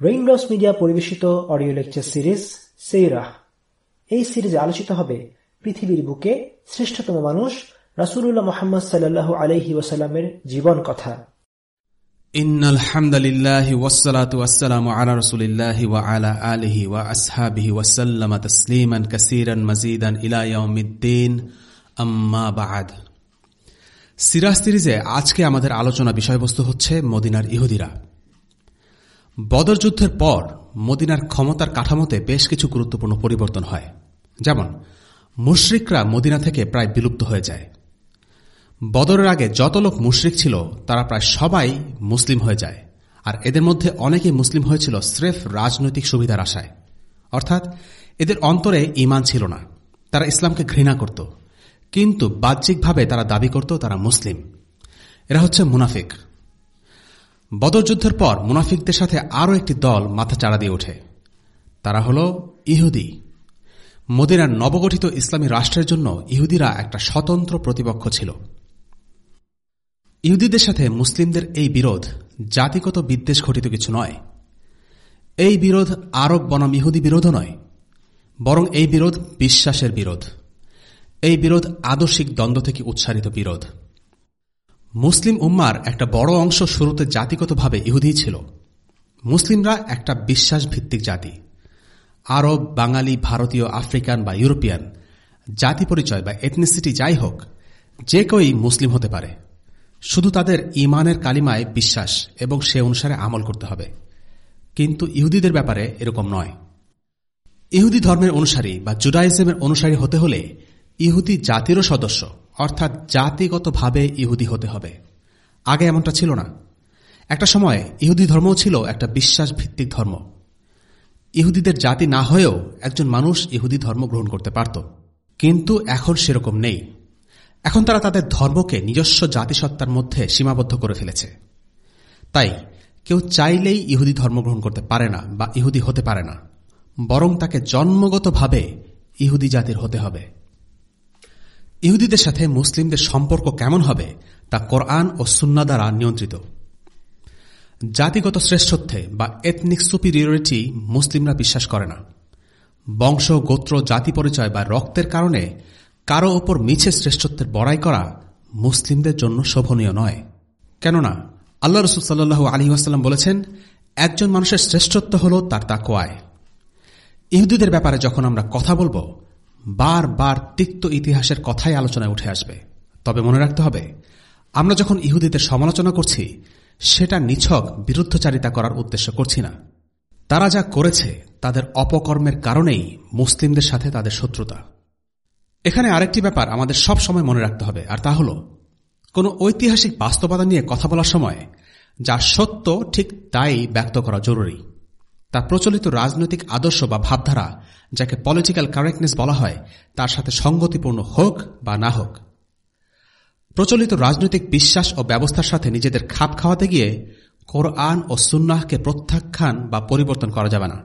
Raindrops media পরিবেশিত audio lecture series সেইরাহ এই সিরিজে আলোচিত হবে পৃথিবীর বুকে শ্রেষ্ঠতম মানুষ রাসুলুল্লাহ মোহাম্মদ সাল্লাল্লাহু আলহি ওয়াসাল্লামের জীবন কথা إن الحمد لله والصلاة والسلام على رسول الله وعلى آله وأصحابه وسلم تسليما كثيرا مزيدا إلى يوم الدين أما بعد সিরাজ সিরিজে আজকে আমাদের আলোচনা বিষয়বস্তু হচ্ছে মদিনার ইহুদিরা বদর যুদ্ধের পর মদিনার ক্ষমতার কাঠামোতে বেশ কিছু গুরুত্বপূর্ণ পরিবর্তন হয়। যেমন, মুশরিকরা মদিনা থেকে প্রায় বিলুপ্ত হয়ে যায়। বদরের আগে যত লোক মুশরিক ছিল, তারা প্রায় সবাই মুসলিম হয়ে যায়। আর এদের মধ্যে অনেকেই মুসলিম হয়েছিল স্রেফ রাজনৈতিক সুবিধার আশায়। অর্থাৎ, এদের অন্তরে ইমান ছিল না। তারা ইসলামকে ঘৃণা করত। কিন্তু বাহ্যিকভাবে তারা দাবি করত তারা মুসলিম। এরা হচ্ছে মুনাফিক। বদর যুদ্ধের পর মুনাফিকদের সাথে আরও একটি দল মাথা চাড়া দিয়ে ওঠে। তারা হল ইহুদি। মদিনার নবগঠিত ইসলামী রাষ্ট্রের জন্য ইহুদিরা একটা স্বতন্ত্র প্রতিপক্ষ ছিল। ইহুদিদের সাথে মুসলিমদের এই বিরোধ জাতিগত বিদ্বেষ ঘটিত কিছু নয়। এই বিরোধ আরব বনাম ইহুদি বিরোধও নয়, বরং এই বিরোধ বিশ্বাসের বিরোধ। এই বিরোধ আদর্শিক দ্বন্দ্ব থেকে উচ্চারিত বিরোধ। মুসলিম উম্মার একটা বড় অংশ শুরুতে জাতিগতভাবে ইহুদি ছিল। মুসলিমরা একটা বিশ্বাস ভিত্তিক জাতি। আরব, বাঙালি, ভারতীয়, আফ্রিকান বা ইউরোপিয়ান, জাতি পরিচয় বা এথনিসিটি যাই হোক, যে কেউই মুসলিম হতে পারে। শুধু তাদের ইমানের কালিমায় বিশ্বাস এবং সে অনুসারে আমল করতে হবে। কিন্তু ইহুদিদের ব্যাপারে এরকম নয়। ইহুদি ধর্মের অনুসারী বা জুডাইজমের অনুসারী হতে হলে ইহুদি জাতিরও সদস্য। অর্থাৎ জাতিগতভাবে ইহুদি হতে হবে। আগে এমনটা ছিল না। একটা সময় ইহুদি ধর্মও ছিল একটা বিশ্বাস ভিত্তিক ধর্ম। ইহুদিদের জাতি না হয়েও একজন মানুষ ইহুদি ধর্ম গ্রহণ করতে পারত। কিন্তু এখন সেরকম নেই। এখন তারা তাদের ধর্মকে নিজস্ব জাতিসত্তার মধ্যে সীমাবদ্ধ করে ফেলেছে। তাই কেউ চাইলেই ইহুদি ধর্ম গ্রহণ করতে পারে না বা ইহুদি হতে পারে না। বরং তাকে জন্মগতভাবে ইহুদি জাতির হতে হবে। ইহুদিদের সাথে মুসলিমদের সম্পর্ক কেমন হবে তা কোরআন ও সুন্না দ্বারা নিয়ন্ত্রিত। জাতিগত শ্রেষ্ঠত্বে বা এথনিক সুপিরিয়রিটি মুসলিমরা বিশ্বাস করে না। বংশ, গোত্র, জাতি পরিচয় বা রক্তের কারণে কারও ওপর মিছে শ্রেষ্ঠত্বের বড়াই করা মুসলিমদের জন্য শোভনীয় নয়। কেননা, আল্লাহ রসুল আলী আসাল্লাম বলেছেন, একজন মানুষের শ্রেষ্ঠত্ব হল তার তাকোয়ায় ইহুদিদের ব্যাপারে যখন আমরা কথা বলব বার বার তিক্ত ইতিহাসের কথাই আলোচনায় উঠে আসবে। তবে মনে রাখতে হবে, আমরা যখন ইহুদিদের সমালোচনা করছি, সেটা নিছক বিরুদ্ধচারিতা করার উদ্দেশ্য করছি না। তারা যা করেছে, তাদের অপকর্মের কারণেই মুসলিমদের সাথে তাদের শত্রুতা। এখানে আরেকটি ব্যাপার আমাদের সব সময় মনে রাখতে হবে, আর তা হল, কোন ঐতিহাসিক বাস্তবতা নিয়ে কথা বলার সময়, যা সত্য ঠিক তাই ব্যক্ত করা জরুরি। তার প্রচলিত রাজনৈতিক আদর্শ বা ভাবধারা, যাকে পলিটিক্যাল কারেক্টনেস বলা হয়, তার সাথে সঙ্গতিপূর্ণ হোক বা না হোক। প্রচলিত রাজনৈতিক বিশ্বাস ও ব্যবস্থার সাথে নিজেদের খাপ খাওয়াতে গিয়ে কোরআন ও সুন্নাহকে প্রত্যাখ্যান বা পরিবর্তন করা যাবে না।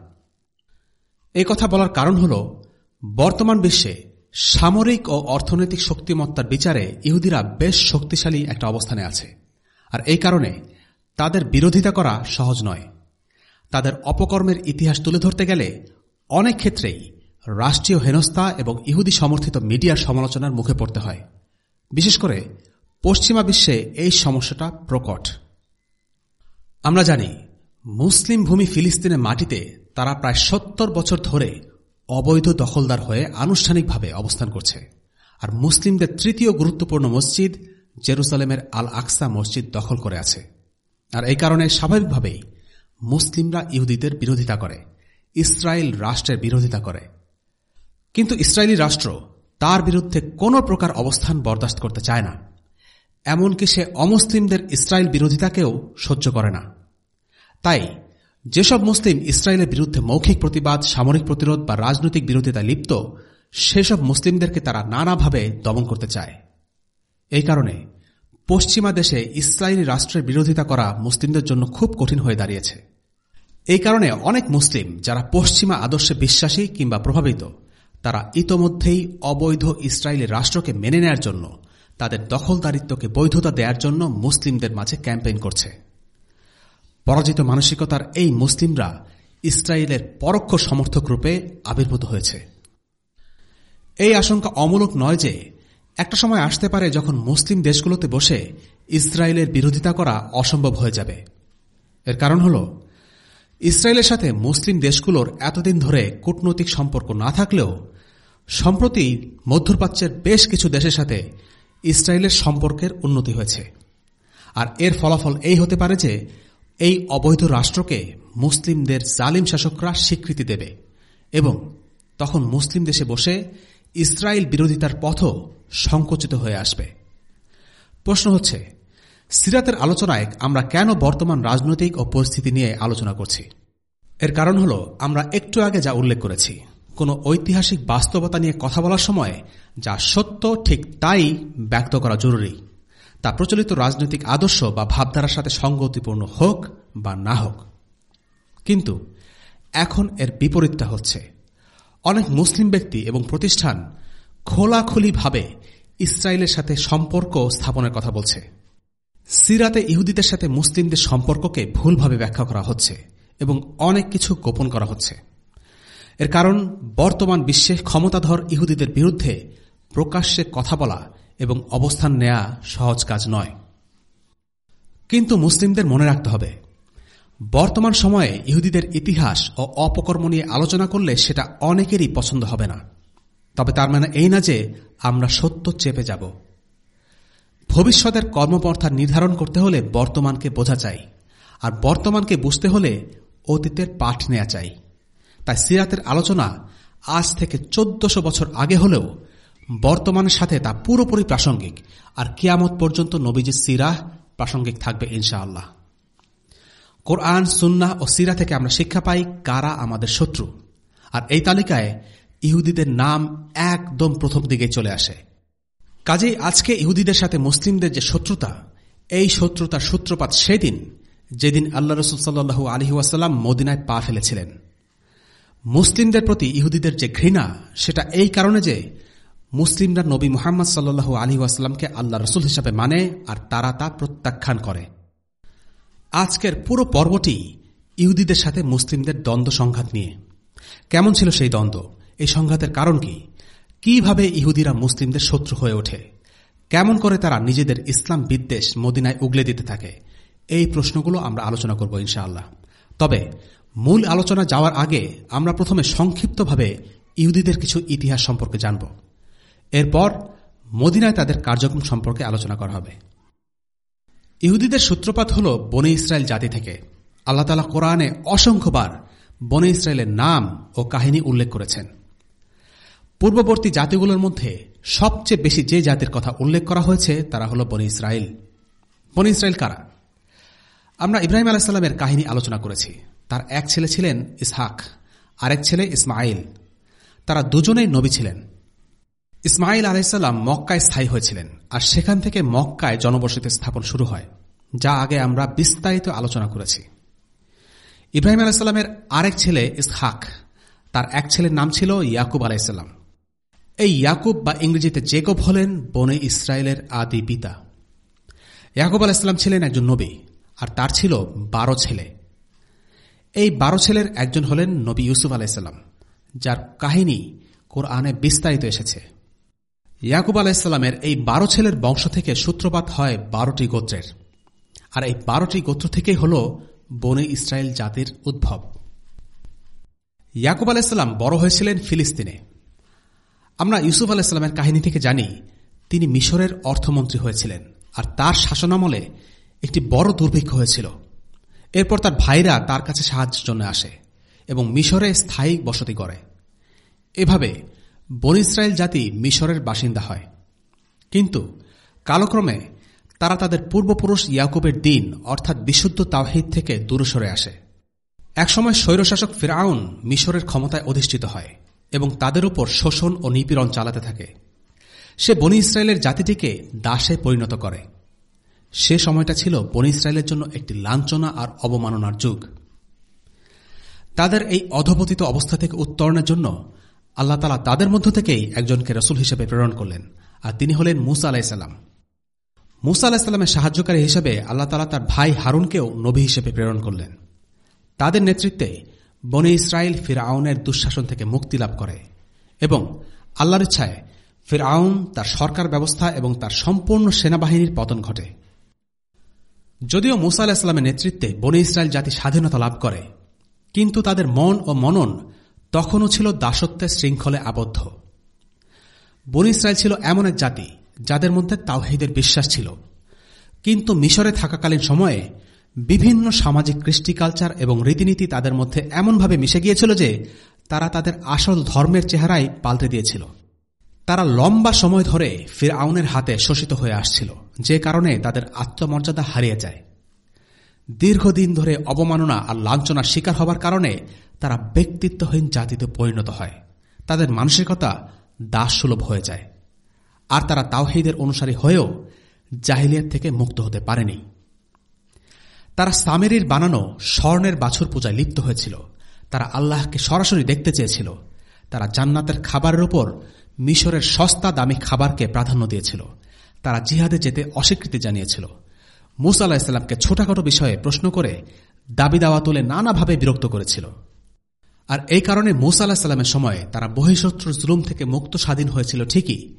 এই কথা বলার কারণ হল, বর্তমান বিশ্বে সামরিক ও অর্থনৈতিক শক্তিমত্তার বিচারে ইহুদিরা বেশ শক্তিশালী একটা অবস্থানে আছে। আর এই কারণে তাদের বিরোধিতা করা সহজ নয়। তাদের অপকর্মের ইতিহাস তুলে ধরতে গেলে অনেক ক্ষেত্রেই রাষ্ট্রীয় হেনস্থা এবং ইহুদি সমর্থিত মিডিয়ার সমালোচনার মুখে পড়তে হয়। বিশেষ করে পশ্চিমা বিশ্বে এই সমস্যাটা প্রকট। আমরা জানি, মুসলিম ভূমি ফিলিস্তিনের মাটিতে তারা প্রায় সত্তর বছর ধরে অবৈধ দখলদার হয়ে আনুষ্ঠানিকভাবে অবস্থান করছে। আর মুসলিমদের তৃতীয় গুরুত্বপূর্ণ মসজিদ জেরুসালেমের আল আকসা মসজিদ দখল করে আছে। আর এই কারণে স্বাভাবিকভাবেই মুসলিমরা ইহুদিদের বিরোধিতা করে, ইসরায়েল রাষ্ট্রের বিরোধিতা করে। কিন্তু ইসরায়েলি রাষ্ট্র তার বিরুদ্ধে কোনো প্রকার অবস্থান বরদাস্ত করতে চায় না। এমনকি সে অমুসলিমদের ইসরায়েল বিরোধিতাকেও সহ্য করে না। তাই, যেসব মুসলিম ইসরায়েলের বিরুদ্ধে মৌখিক প্রতিবাদ, সামরিক প্রতিরোধ বা রাজনৈতিক বিরোধিতায় লিপ্ত, সেসব মুসলিমদেরকে তারা নানাভাবে দমন করতে চায়। এই কারণে পশ্চিমা দেশে ইসরায়েলি রাষ্ট্রের বিরোধিতা করা মুসলিমদের জন্য খুব কঠিন হয়ে দাঁড়িয়েছে। এই কারণে অনেক মুসলিম যারা পশ্চিমা আদর্শে বিশ্বাসী কিংবা প্রভাবিত, তারা ইতোমধ্যেই অবৈধ ইসরায়েলি রাষ্ট্রকে মেনে নেয়ার জন্য, তাদের দখলদারিত্বকে বৈধতা দেওয়ার জন্য মুসলিমদের মাঝে ক্যাম্পেইন করছে। পরাজিত মানসিকতার এই মুসলিমরা ইসরায়েলের পরোক্ষ সমর্থক রূপে আবির্ভূত হয়েছে। এই আশঙ্কা অমূলক নয় যে একটা সময় আসতে পারে যখন মুসলিম দেশগুলোতে বসে ইসরায়েলের বিরোধিতা করা অসম্ভব হয়ে যাবে। এর কারণ হল, ইসরায়েলের সাথে মুসলিম দেশগুলোর এতদিন ধরে কূটনৈতিক সম্পর্ক না থাকলেও সম্প্রতি মধ্যপ্রাচ্যের বেশ কিছু দেশের সাথে ইসরায়েলের সম্পর্কের উন্নতি হয়েছে। আর এর ফলাফল এই হতে পারে যে এই অবৈধ রাষ্ট্রকে মুসলিমদের জালিম শাসকরা স্বীকৃতি দেবে এবং তখন মুসলিম দেশে বসে ইসরায়েল বিরোধিতার পথও সংকুচিত হয়ে আসবে। প্রশ্ন হচ্ছে, সিরাতের আলোচনায় আমরা কেন বর্তমান রাজনৈতিক ও পরিস্থিতি নিয়ে আলোচনা করছি? এর কারণ হল, আমরা একটু আগে যা উল্লেখ করেছি, কোনো ঐতিহাসিক বাস্তবতা নিয়ে কথা বলার সময় যা সত্য ঠিক তাই ব্যক্ত করা জরুরি। তা প্রচলিত রাজনৈতিক আদর্শ বা ভাবধারার সাথে সঙ্গতিপূর্ণ হোক বা না হোক। কিন্তু এখন এর বিপরীতটা হচ্ছে, অনেক মুসলিম ব্যক্তি এবং প্রতিষ্ঠান খোলাখুলিভাবে ইসরায়েলের সাথে সম্পর্ক স্থাপনের কথা বলছে। সিরাতে ইহুদিদের সাথে মুসলিমদের সম্পর্ককে ভুলভাবে ব্যাখ্যা করা হচ্ছে এবং অনেক কিছু গোপন করা হচ্ছে। এর কারণ, বর্তমান বিশ্বে ক্ষমতাধর ইহুদিদের বিরুদ্ধে প্রকাশ্যে কথা বলা এবং অবস্থান নেয়া সহজ কাজ নয়। কিন্তু মুসলিমদের মনে রাখতে হবে, বর্তমান সময়ে ইহুদিদের ইতিহাস ও অপকর্ম নিয়ে আলোচনা করলে সেটা অনেকেরই পছন্দ হবে না। তবে তার মানে এই না যে আমরা সত্য চেপে যাব। ভবিষ্যতের কর্মপন্থা নির্ধারণ করতে হলে বর্তমানকে বোঝা চাই, আর বর্তমানকে বুঝতে হলে অতীতের পাঠ নেওয়া চাই। তাই সিরাতের আলোচনা আজ থেকে চোদ্দশো বছর আগে হলেও বর্তমানের সাথে তা পুরোপুরি প্রাসঙ্গিক, আর কিয়ামত পর্যন্ত নবীজির সিরাহ প্রাসঙ্গিক থাকবে ইনশাআল্লাহ। কোরআন সুন্না ও সিরা থেকে আমরা শিক্ষা পাই কারা আমাদের শত্রু, আর এই তালিকায় ইহুদিদের নাম একদম প্রথম দিকে চলে আসে। কাজেই আজকে ইহুদিদের সাথে মুসলিমদের যে শত্রুতা, এই শত্রুতার সূত্রপাত সেদিন, যেদিন আল্লাহ রসুল সাল্লু আলহি ওয়াসাল্লাম মদিনায় পা ফেলেছিলেন। মুসলিমদের প্রতি ইহুদিদের যে ঘৃণা, সেটা এই কারণে যে মুসলিমরা নবী মোহাম্মদ সাল্লু আলী ওয়াসাল্লামকে আল্লাহ রসুল হিসাবে মানে আর তারা তা প্রত্যাখ্যান করে। আজকের পুরো পর্বটি ইহুদিদের সাথে মুসলিমদের দ্বন্দ্ব সংঘাত নিয়ে। কেমন ছিল সেই দ্বন্দ্ব? এই সংঘাতের কারণ কি? কীভাবে ইহুদিরা মুসলিমদের শত্রু হয়ে ওঠে? কেমন করে তারা নিজেদের ইসলাম বিদ্বেষ মদিনায় উগলে দিতে থাকে? এই প্রশ্নগুলো আমরা আলোচনা করব ইনশাআল্লাহ। তবে, মূল আলোচনা যাওয়ার আগে আমরা প্রথমে সংক্ষিপ্তভাবে ইহুদিদের কিছু ইতিহাস সম্পর্কে জানব। এরপর মদিনায় তাদের কার্যক্রম সম্পর্কে আলোচনা করা হবে। ইহুদিদের সূত্রপাত হল বনে ইসরায়েল জাতি থেকে। আল্লাহ তালা কোরআনে অসংখ্যবার বনে ইসরায়েলের নাম ও কাহিনী উল্লেখ করেছেন। পূর্ববর্তী জাতিগুলোর মধ্যে সবচেয়ে বেশি যে জাতির কথা উল্লেখ করা হয়েছে, তারা হল বনে ইসরায়েল বনে ইসরায়েল কারা? আমরা ইব্রাহিম আলাহিসাল্লামের কাহিনী আলোচনা করেছি। তার এক ছেলে ছিলেন ইসহাক, আরেক ছেলে ইসমাইল তারা দুজনেই নবী ছিলেন। ইসমাইল আলাইসাল্লাম মক্কায় স্থায়ী হয়েছিলেন, আর সেখান থেকে মক্কায় জনবসতি স্থাপন শুরু হয়, যা আগে আমরা বিস্তারিত আলোচনা করেছি। ইব্রাহিম আলাইসাল্লামের আরেক ছেলে ইসহাক, তার এক ছেলের নাম ছিল ইয়াকুব আলাইসাল্লাম এই ইয়াকুব বা ইংরেজিতে জেকব হলেন বনে ইসরায়েলের আদি পিতা। ইয়াকুব আল ইসলাম ছিলেন একজন নবী, আর তার ছিল বারো ছেলে। এই বারো ছেলের একজন হলেন নবী ইউসুফ আলাইসাল্লাম যার কাহিনী কোরআনে বিস্তারিত এসেছে। ইয়াকুব আলাহিসাল্লামের এই বারো ছেলের বংশ থেকে সূত্রপাত হয় বারোটি গোত্রের, আর এই বারোটি গোত্র থেকেই হল বনে ইসরায়েল জাতির উদ্ভব। ইয়াকুব আলাহিসাল্লাম বড় হয়েছিলেন ফিলিস্তিনে। আমরা ইউসুফ আলাহিসাল্লামের কাহিনী থেকে জানি, তিনি মিশরের অর্থমন্ত্রী হয়েছিলেন, আর তার শাসনামলে একটি বড় দুর্ভিক্ষ হয়েছিল। এরপর তার ভাইরা তার কাছে সাহায্যের জন্য আসে এবং মিশরে স্থায়ী বসতি করে এভাবে বন ইসরায়েল জাতি মিশরের বাসিন্দা হয়। কিন্তু কালক্রমে তারা তাদের পূর্বপুরুষ ইয়াকুবের দিন, অর্থাৎ বিশুদ্ধ তাওহিদ থেকে দূরে সরে আসে। একসময় স্বৈরশাসক ফিরাউন মিশরের ক্ষমতায় অধিষ্ঠিত হয়। এবং তাদের উপর শোষণ ও নিপীড়ন চালাতে থাকে। সে বনি ইসরায়েলের জাতিটিকে দাসে পরিণত করে। সে সময়টা ছিল বনি ইসরায়েলের জন্য একটি লাঞ্ছনা আর অবমাননার যুগ। তাদের এই অধপতিত অবস্থা থেকে উত্তরণের জন্য আল্লাহ তালা তাদের মধ্য থেকেই একজনকে রসুল হিসেবে প্রেরণ করলেন, আর তিনি হলেন মুসা আলাইসাল্লাম মুসা আলাহিসাল্লামের সাহায্যকারী হিসেবে আল্লাহ তালা তার ভাই হারুনকেও নবী হিসেবে প্রেরণ করলেন। তাদের নেতৃত্বে বনে ইসরায়েল ফিরাউনের দুঃশাসন থেকে মুক্তি লাভ করে এবং আল্লাহর ইচ্ছায় ফিরাউন তার সরকার ব্যবস্থা এবং তার সম্পূর্ণ সেনাবাহিনীর পতন ঘটে। যদিও মুসা ইসলামের নেতৃত্বে বনে ইসরায়েল জাতি স্বাধীনতা লাভ করে, কিন্তু তাদের মন ও মনন তখনও ছিল দাসত্বের শৃঙ্খলে আবদ্ধ। বন ইসরায়েল ছিল এমন এক জাতি যাদের মধ্যে তাওহিদের বিশ্বাস ছিল, কিন্তু মিশরে থাকাকালীন সময়ে বিভিন্ন সামাজিক কৃষ্টি কালচার এবং রীতিনীতি তাদের মধ্যে এমনভাবে মিশে গিয়েছিল যে তারা তাদের আসল ধর্মের চেহারাই পাল্টে দিয়েছিল। তারা লম্বা সময় ধরে ফির আউনের হাতে শোষিত হয়ে আসছিল, যে কারণে তাদের আত্মমর্যাদা হারিয়ে যায়। দীর্ঘদিন ধরে অবমাননা আর লাঞ্ছনার শিকার হবার কারণে তারা ব্যক্তিত্বহীন জাতিতে পরিণত হয়। তাদের মানসিকতা দাসসুলভ হয়ে যায়। আর তারা তাওহিদের অনুসারী হয়েও জাহিলিয়াত থেকে মুক্ত হতে পারেনি। তারা সামেরির বানানো স্বর্ণের বাছুর পূজায় লিপ্ত হয়েছিল। তারা আল্লাহকে সরাসরি দেখতে চেয়েছিল। তারা জান্নাতের খাবারের উপর মিশরের সস্তা দামি খাবারকে প্রাধান্য দিয়েছিল। তারা জিহাদে যেতে অস্বীকৃতি জানিয়েছিল। মুসা আলাহিসাল্লামকে ছোটখাটো বিষয়ে প্রশ্ন করে দাবি দাওয়া তুলে নানাভাবে বিরক্ত করেছিল। আর এই কারণে মুসা আলাহিসাল্লামের সময়ে তারা বহিঃশত্রুর জুলুম থেকে মুক্ত স্বাধীন হয়েছিল ঠিকই,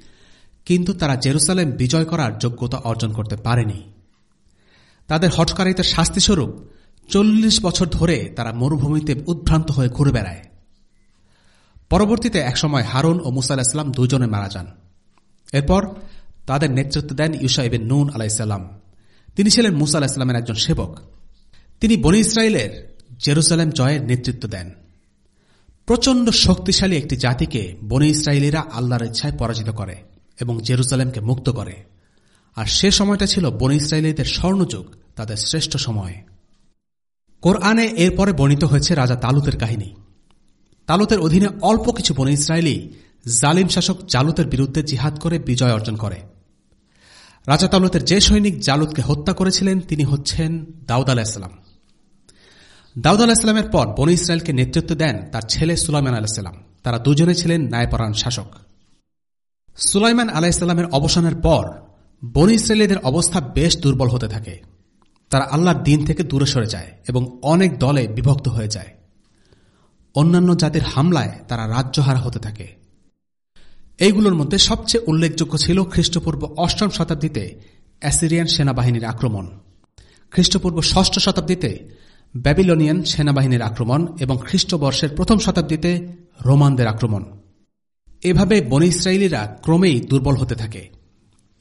কিন্তু তারা জেরুসালেম বিজয় করার যোগ্যতা অর্জন করতে পারেনি। তাদের হটকারিতার শাস্তিস্বরূপ চল্লিশ বছর ধরে তারা মরুভূমিতে উদ্ভ্রান্ত হয়ে ঘুরে বেড়ায়। পরবর্তীতে একসময় হারুন ও মুসা আলাহিসাল্লাম দুজনে মারা যান। এরপর তাদের নেতৃত্ব দেন ইউসাইবেন নুন আলাইসাল্লাম তিনি ছিলেন মুসা আলাহিসাল্লামের একজন সেবক। তিনি বনি ইসরায়েলের জেরুসালেম জয়ের নেতৃত্ব দেন। প্রচণ্ড শক্তিশালী একটি জাতিকে বনি ইসরায়েলিরা আল্লাহর ইচ্ছায় পরাজিত করে এবং জেরুসালেমকে মুক্ত করে। আর সে সময়টা ছিল বনি ইসরায়েলিদের স্বর্ণযুগ, তাদের শ্রেষ্ঠ সময়। কোরআনে এরপরে বর্ণিত হয়েছে রাজা তালুতের কাহিনী। তালুতের অধীনে অল্প কিছু বনি ইসরায়েলি জালিম শাসক জালুতের বিরুদ্ধে জিহাদ করে বিজয় অর্জন করে। রাজা তালুতের যে সৈনিক জালুতকে হত্যা করেছিলেন, তিনি হচ্ছেন দাউদ আলাহিসাল্লাম দাউদ আলাহিসাল্লামের পর বনি ইসরায়েলকে নেতৃত্ব দেন তার ছেলে সুলাইমান আলাহিসাল্লাম তারা দুজনে ছিলেন ন্যায়পরায়ণ শাসক। সুলাইমান আলাহিসাল্লামের অবসানের পর বনি ইসরায়েলিদের অবস্থা বেশ দুর্বল হতে থাকে। তারা আল্লাহর দিন থেকে দূরে সরে যায় এবং অনেক দলে বিভক্ত হয়ে যায়। অন্যান্য জাতির হামলায় তারা রাজ্যহারা হতে থাকে। এইগুলোর মধ্যে সবচেয়ে উল্লেখযোগ্য ছিল খ্রিস্টপূর্ব অষ্টম শতাব্দীতে অ্যাসিরিয়ান সেনাবাহিনীর আক্রমণ। খ্রিস্টপূর্ব ষষ্ঠ শতাব্দীতে ব্যাবিলনিয়ান সেনাবাহিনীর আক্রমণ এবং খ্রিস্টবর্ষের প্রথম শতাব্দীতে রোমানদের আক্রমণ। এভাবে বনি ইসরায়েলিরা ক্রমেই দুর্বল হতে থাকে।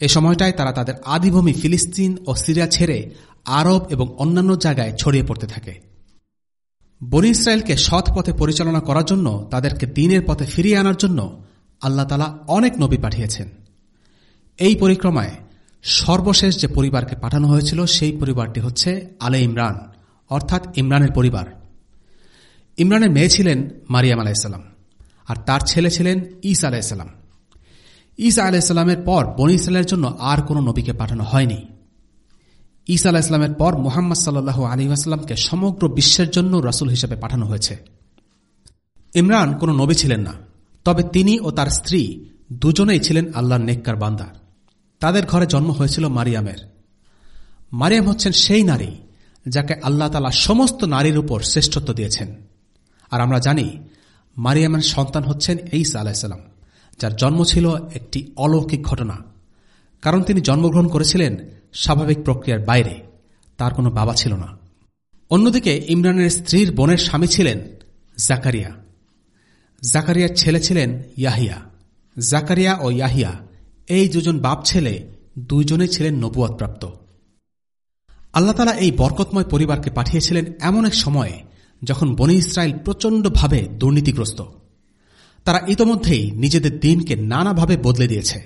এ সময়টায় তারা তাদের আদিভূমি ফিলিস্তিন ও সিরিয়া ছেড়ে আরব এবং অন্যান্য জায়গায় ছড়িয়ে পড়তে থাকে। বনি ইসরায়েলকে সৎ পথে পরিচালনা করার জন্য, তাদেরকে দিনের পথে ফিরিয়ে আনার জন্য আল্লাহ তালা অনেক নবী পাঠিয়েছেন। এই পরিক্রমায় সর্বশেষ যে পরিবারকে পাঠানো হয়েছিল, সেই পরিবারটি হচ্ছে আলে ইমরান, অর্থাৎ ইমরানের পরিবার। ইমরানের মেয়ে ছিলেন মারিয়াম আলাইসাল্লাম আর তার ছেলে ছিলেন ইসা আলাইসাল্লাম ইসা আলাইসাল্লামের পর বনি ইসরায়েলের জন্য আর কোনো নবীকে পাঠানো হয়নি। ইসা আলাহ ইসলামের পর মোহাম্মদ সাল্লু আলী আসলামকে সমগ্র বিশ্বের জন্য রাসুল হিসেবে পাঠানো হয়েছে। ইমরান কোনো নবী ছিলেন না, তবে তিনি ও তার স্ত্রী দুজনেই ছিলেন আল্লাহর নেককার বান্দা। তাদের ঘরে জন্ম হয়েছিল মারিয়ামের। মারিয়াম হচ্ছেন সেই নারী যাকে আল্লাহ তালা সমস্ত নারীর উপর শ্রেষ্ঠত্ব দিয়েছেন। আর আমরা জানি মারিয়ামের সন্তান হচ্ছেন এইসা আলাহিসাল্লাম যার জন্ম ছিল একটি অলৌকিক ঘটনা। কারণ তিনি জন্মগ্রহণ করেছিলেন স্বাভাবিক প্রক্রিয়ার বাইরে, তার কোনো বাবা ছিল না। অন্যদিকে ইমরানের স্ত্রীর বোনের স্বামী ছিলেন জাকারিয়া। জাকারিয়ার ছেলে ছিলেন ইয়াহিয়া। জাকারিয়া ও ইয়াহিয়া এই দুজন বাপ ছেলে দুইজনে ছিলেন নবুয়াদপ্রাপ্ত আল্লাহতালা এই বরকতময় পরিবারকে পাঠিয়েছিলেন এমন এক সময়ে যখন বনি ইসরায়েল প্রচণ্ডভাবে দুর্নীতিগ্রস্ত। তারা ইতোমধ্যেই নিজেদের দিনকে নানাভাবে বদলে দিয়েছে।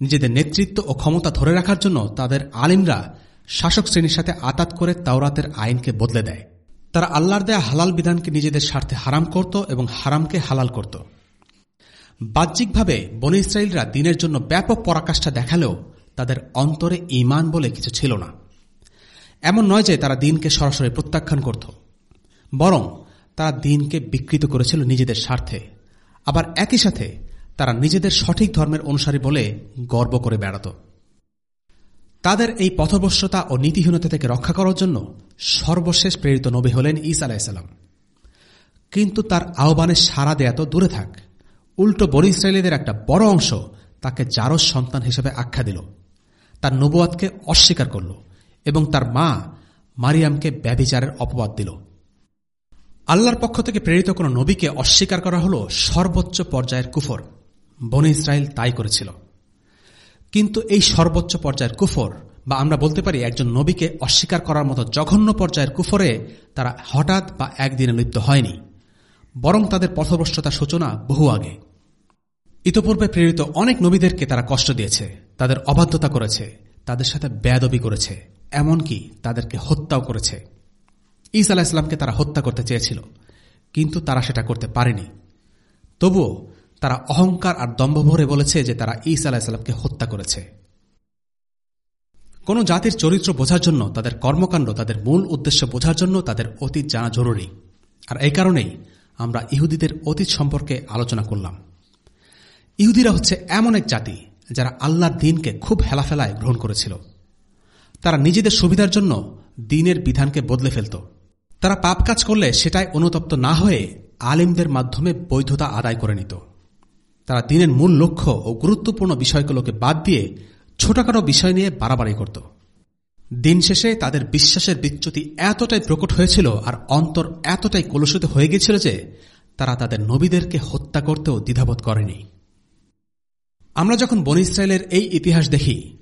নিজেদের নেতৃত্ব ও ক্ষমতা ধরে রাখার জন্য তাদের আলিমরা শাসক শ্রেণির সাথে আতাত করে তাওরাতের আইনকে বদলে দেয়। তারা আল্লাহর দেয়া হালাল বিধানকে নিজেদের স্বার্থে হারাম করত এবং হারামকে হালাল করত। বাহ্যিকভাবে বনে ইসরায়েলরা দিনের জন্য ব্যাপক পরাকাষ্ঠা দেখালেও তাদের অন্তরে ইমান বলে কিছু ছিল না। এমন নয় যে তারা দিনকে সরাসরি প্রত্যাখ্যান করত, বরং তারা দিনকে বিকৃত করেছিল নিজেদের স্বার্থে। আবার একই সাথে তারা নিজেদের সঠিক ধর্মের অনুসারী বলে গর্ব করে বেড়াত। তাদের এই পথভ্রষ্টতা ও নীতিহীনতা থেকে রক্ষা করার জন্য সর্বশেষ প্রেরিত নবী হলেন ইসা আলাহিসাল্লাম কিন্তু তার আহ্বানে সাড়া দেয়া তো দূরে থাক। উল্টো বনি ইসরায়েলিদের একটা বড় অংশ তাকে জারস সন্তান হিসেবে আখ্যা দিল। তার নবুয়াদকে অস্বীকার করল এবং তার মা মারিয়ামকে ব্যবিচারের অপবাদ দিল। আল্লাহর পক্ষ থেকে প্রেরিত কোন নবীকে অস্বীকার করা হল সর্বোচ্চ পর্যায়ের কুফর। বনে ইসরায়েল তাই করেছিল। কিন্তু এই সর্বোচ্চ পর্যায়ের কুফর, বা আমরা বলতে পারি একজন নবীকে অস্বীকার করার মতো জঘন্য পর্যায়ের কুফরে, তারা হঠাৎ বা একদিনে লিপ্ত হয়নি, বরং তাদের পথভ্রষ্টতার সূচনা বহু আগে। ইতপূর্বে প্রেরিত অনেক নবীদেরকে তারা কষ্ট দিয়েছে, তাদের অবাধ্যতা করেছে, তাদের সাথে বেয়াদবি করেছে, এমনকি তাদেরকে হত্যাও করেছে। ইসা আলাহ ইসলামকে তারা হত্যা করতে চেয়েছিল, কিন্তু তারা সেটা করতে পারেনি। তবুও তারা অহংকার আর দম্ভ ভরে বলেছে যে তারা ইসা আলাহিসাল্লামকে হত্যা করেছে। কোন জাতির চরিত্র বোঝার জন্য, তাদের কর্মকাণ্ড, তাদের মূল উদ্দেশ্য বোঝার জন্য তাদের অতীত জানা জরুরি। আর এই কারণেই আমরা ইহুদিদের অতীত সম্পর্কে আলোচনা করলাম। ইহুদিরা হচ্ছে এমন এক জাতি যারা আল্লাহর দিনকে খুব হেলাফেলায় গ্রহণ করেছিল। তারা নিজেদের সুবিধার জন্য দিনের বিধানকে বদলে ফেলত। তারা পাপ কাজ করলে সেটাই অনুতপ্ত না হয়ে আলিমদের মাধ্যমে বৈধতা আদায় করে নিত। তারা দিনের মূল লক্ষ্য ও গুরুত্বপূর্ণ বিষয়গুলোকে বাদ দিয়ে ছোটখাটো বিষয় নিয়ে বাড়াবাড়ি করত। দিন শেষে তাদের বিশ্বাসের বিচ্যুতি এতটাই প্রকট হয়েছিল আর অন্তর এতটাই কলুষিত হয়ে গেছিল যে তারা তাদের নবীদেরকে হত্যা করতেও দ্বিধাবোধ করেনি। আমরা যখন বন ইসরায়েলের এই ইতিহাস দেখি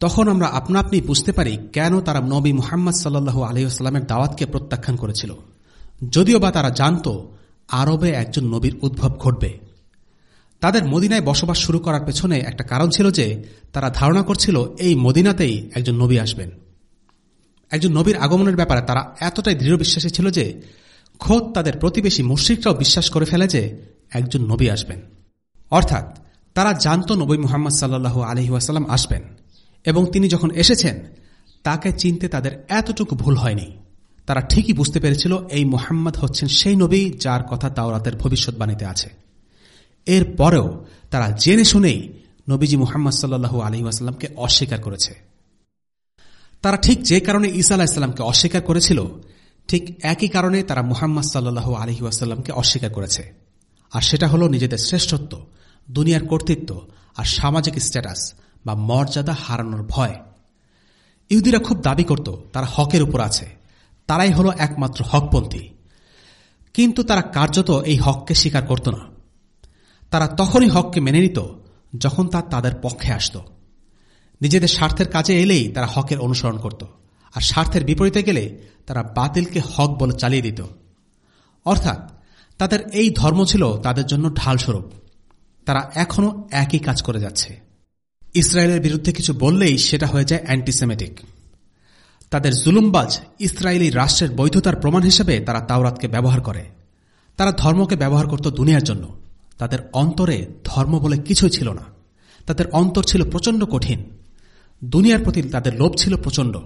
তখন আমরা আপনা আপনি বুঝতে পারি কেন তারা নবী মুহাম্মদ সাল্লু আলহিউস্লামের দাওয়াতকে প্রত্যাখ্যান করেছিল। যদিও বা তারা জানত আরবে একজন নবীর উদ্ভব ঘটবে। তাদের মদিনায় বসবাস শুরু করার পেছনে একটা কারণ ছিল যে তারা ধারণা করছিল এই মদিনাতেই একজন নবী আসবেন। একজন নবীর আগমনের ব্যাপারে তারা এতটাই দৃঢ় বিশ্বাসী ছিল যে খোদ তাদের প্রতিবেশী মুশ্রিকরাও বিশ্বাস করে ফেলে যে একজন নবী আসবেন। অর্থাৎ তারা জানত নবী মোহাম্মদ সাল্লু আলহি ওয়াসাল্লাম আসবেন। এবং তিনি যখন এসেছেন, তাকে চিনতে তাদের এতটুকু ভুল হয়নি। তারা ঠিকই বুঝতে পেরেছিল এই মোহাম্মদ হচ্ছেন সেই নবী যার কথা তাওরাতের ভবিষ্যৎবাণীতে আছে। এর পরেও তারা জেনে শুনেই নবীজি মোহাম্মদ সাল্লু আলহি ওয়াসাল্লামকে অস্বীকার করেছে। তারা ঠিক যে কারণে ঈসা আলাহিসাল্লামকে অস্বীকার করেছিল, ঠিক একই কারণে তারা মুহাম্মদ সাল্লু আলহি ওয়াসাল্লামকে অস্বীকার করেছে। আর সেটা হল নিজেদের শ্রেষ্ঠত্ব, দুনিয়ার কর্তৃত্ব আর সামাজিক স্ট্যাটাস। বা মর্যাদা হারানোর ভয়। ইহুদিরা খুব দাবি করত, তারা হকের উপর আছে। তারাই হল একমাত্র হকপন্থী। কিন্তু তারা কার্যত এই হককে স্বীকার করত না। তারা তখনই হককে মেনে নিত, যখন তা তাদের পক্ষে আসত। নিজেদের স্বার্থের কাজে এলেই তারা হকের অনুসরণ করত, আর স্বার্থের বিপরীতে গেলে তারা বাতিলকে হক বলে চালিয়ে দিত। অর্থাৎ, তাদের এই ধর্ম ছিল তাদের জন্য ঢালস্বরূপ। তারা এখনও একই কাজ করে যাচ্ছে। ইসরায়েলের বিরুদ্ধে কিছু বললেই সেটা হয়ে যায় অ্যান্টিসেমেটিক। তাদের জুলুমবাজ ইসরায়েলি রাষ্ট্রের বৈধতার প্রমাণ হিসেবে তারা তাওরাতকে ব্যবহার করে। তারা ধর্মকে ব্যবহার করত দুনিয়ার জন্য। তাদের অন্তরে ধর্ম বলে কিছুই ছিল না। তাদের অন্তর ছিল প্রচণ্ড কঠিন। দুনিয়ার প্রতি তাদের লোভ ছিল প্রচণ্ড।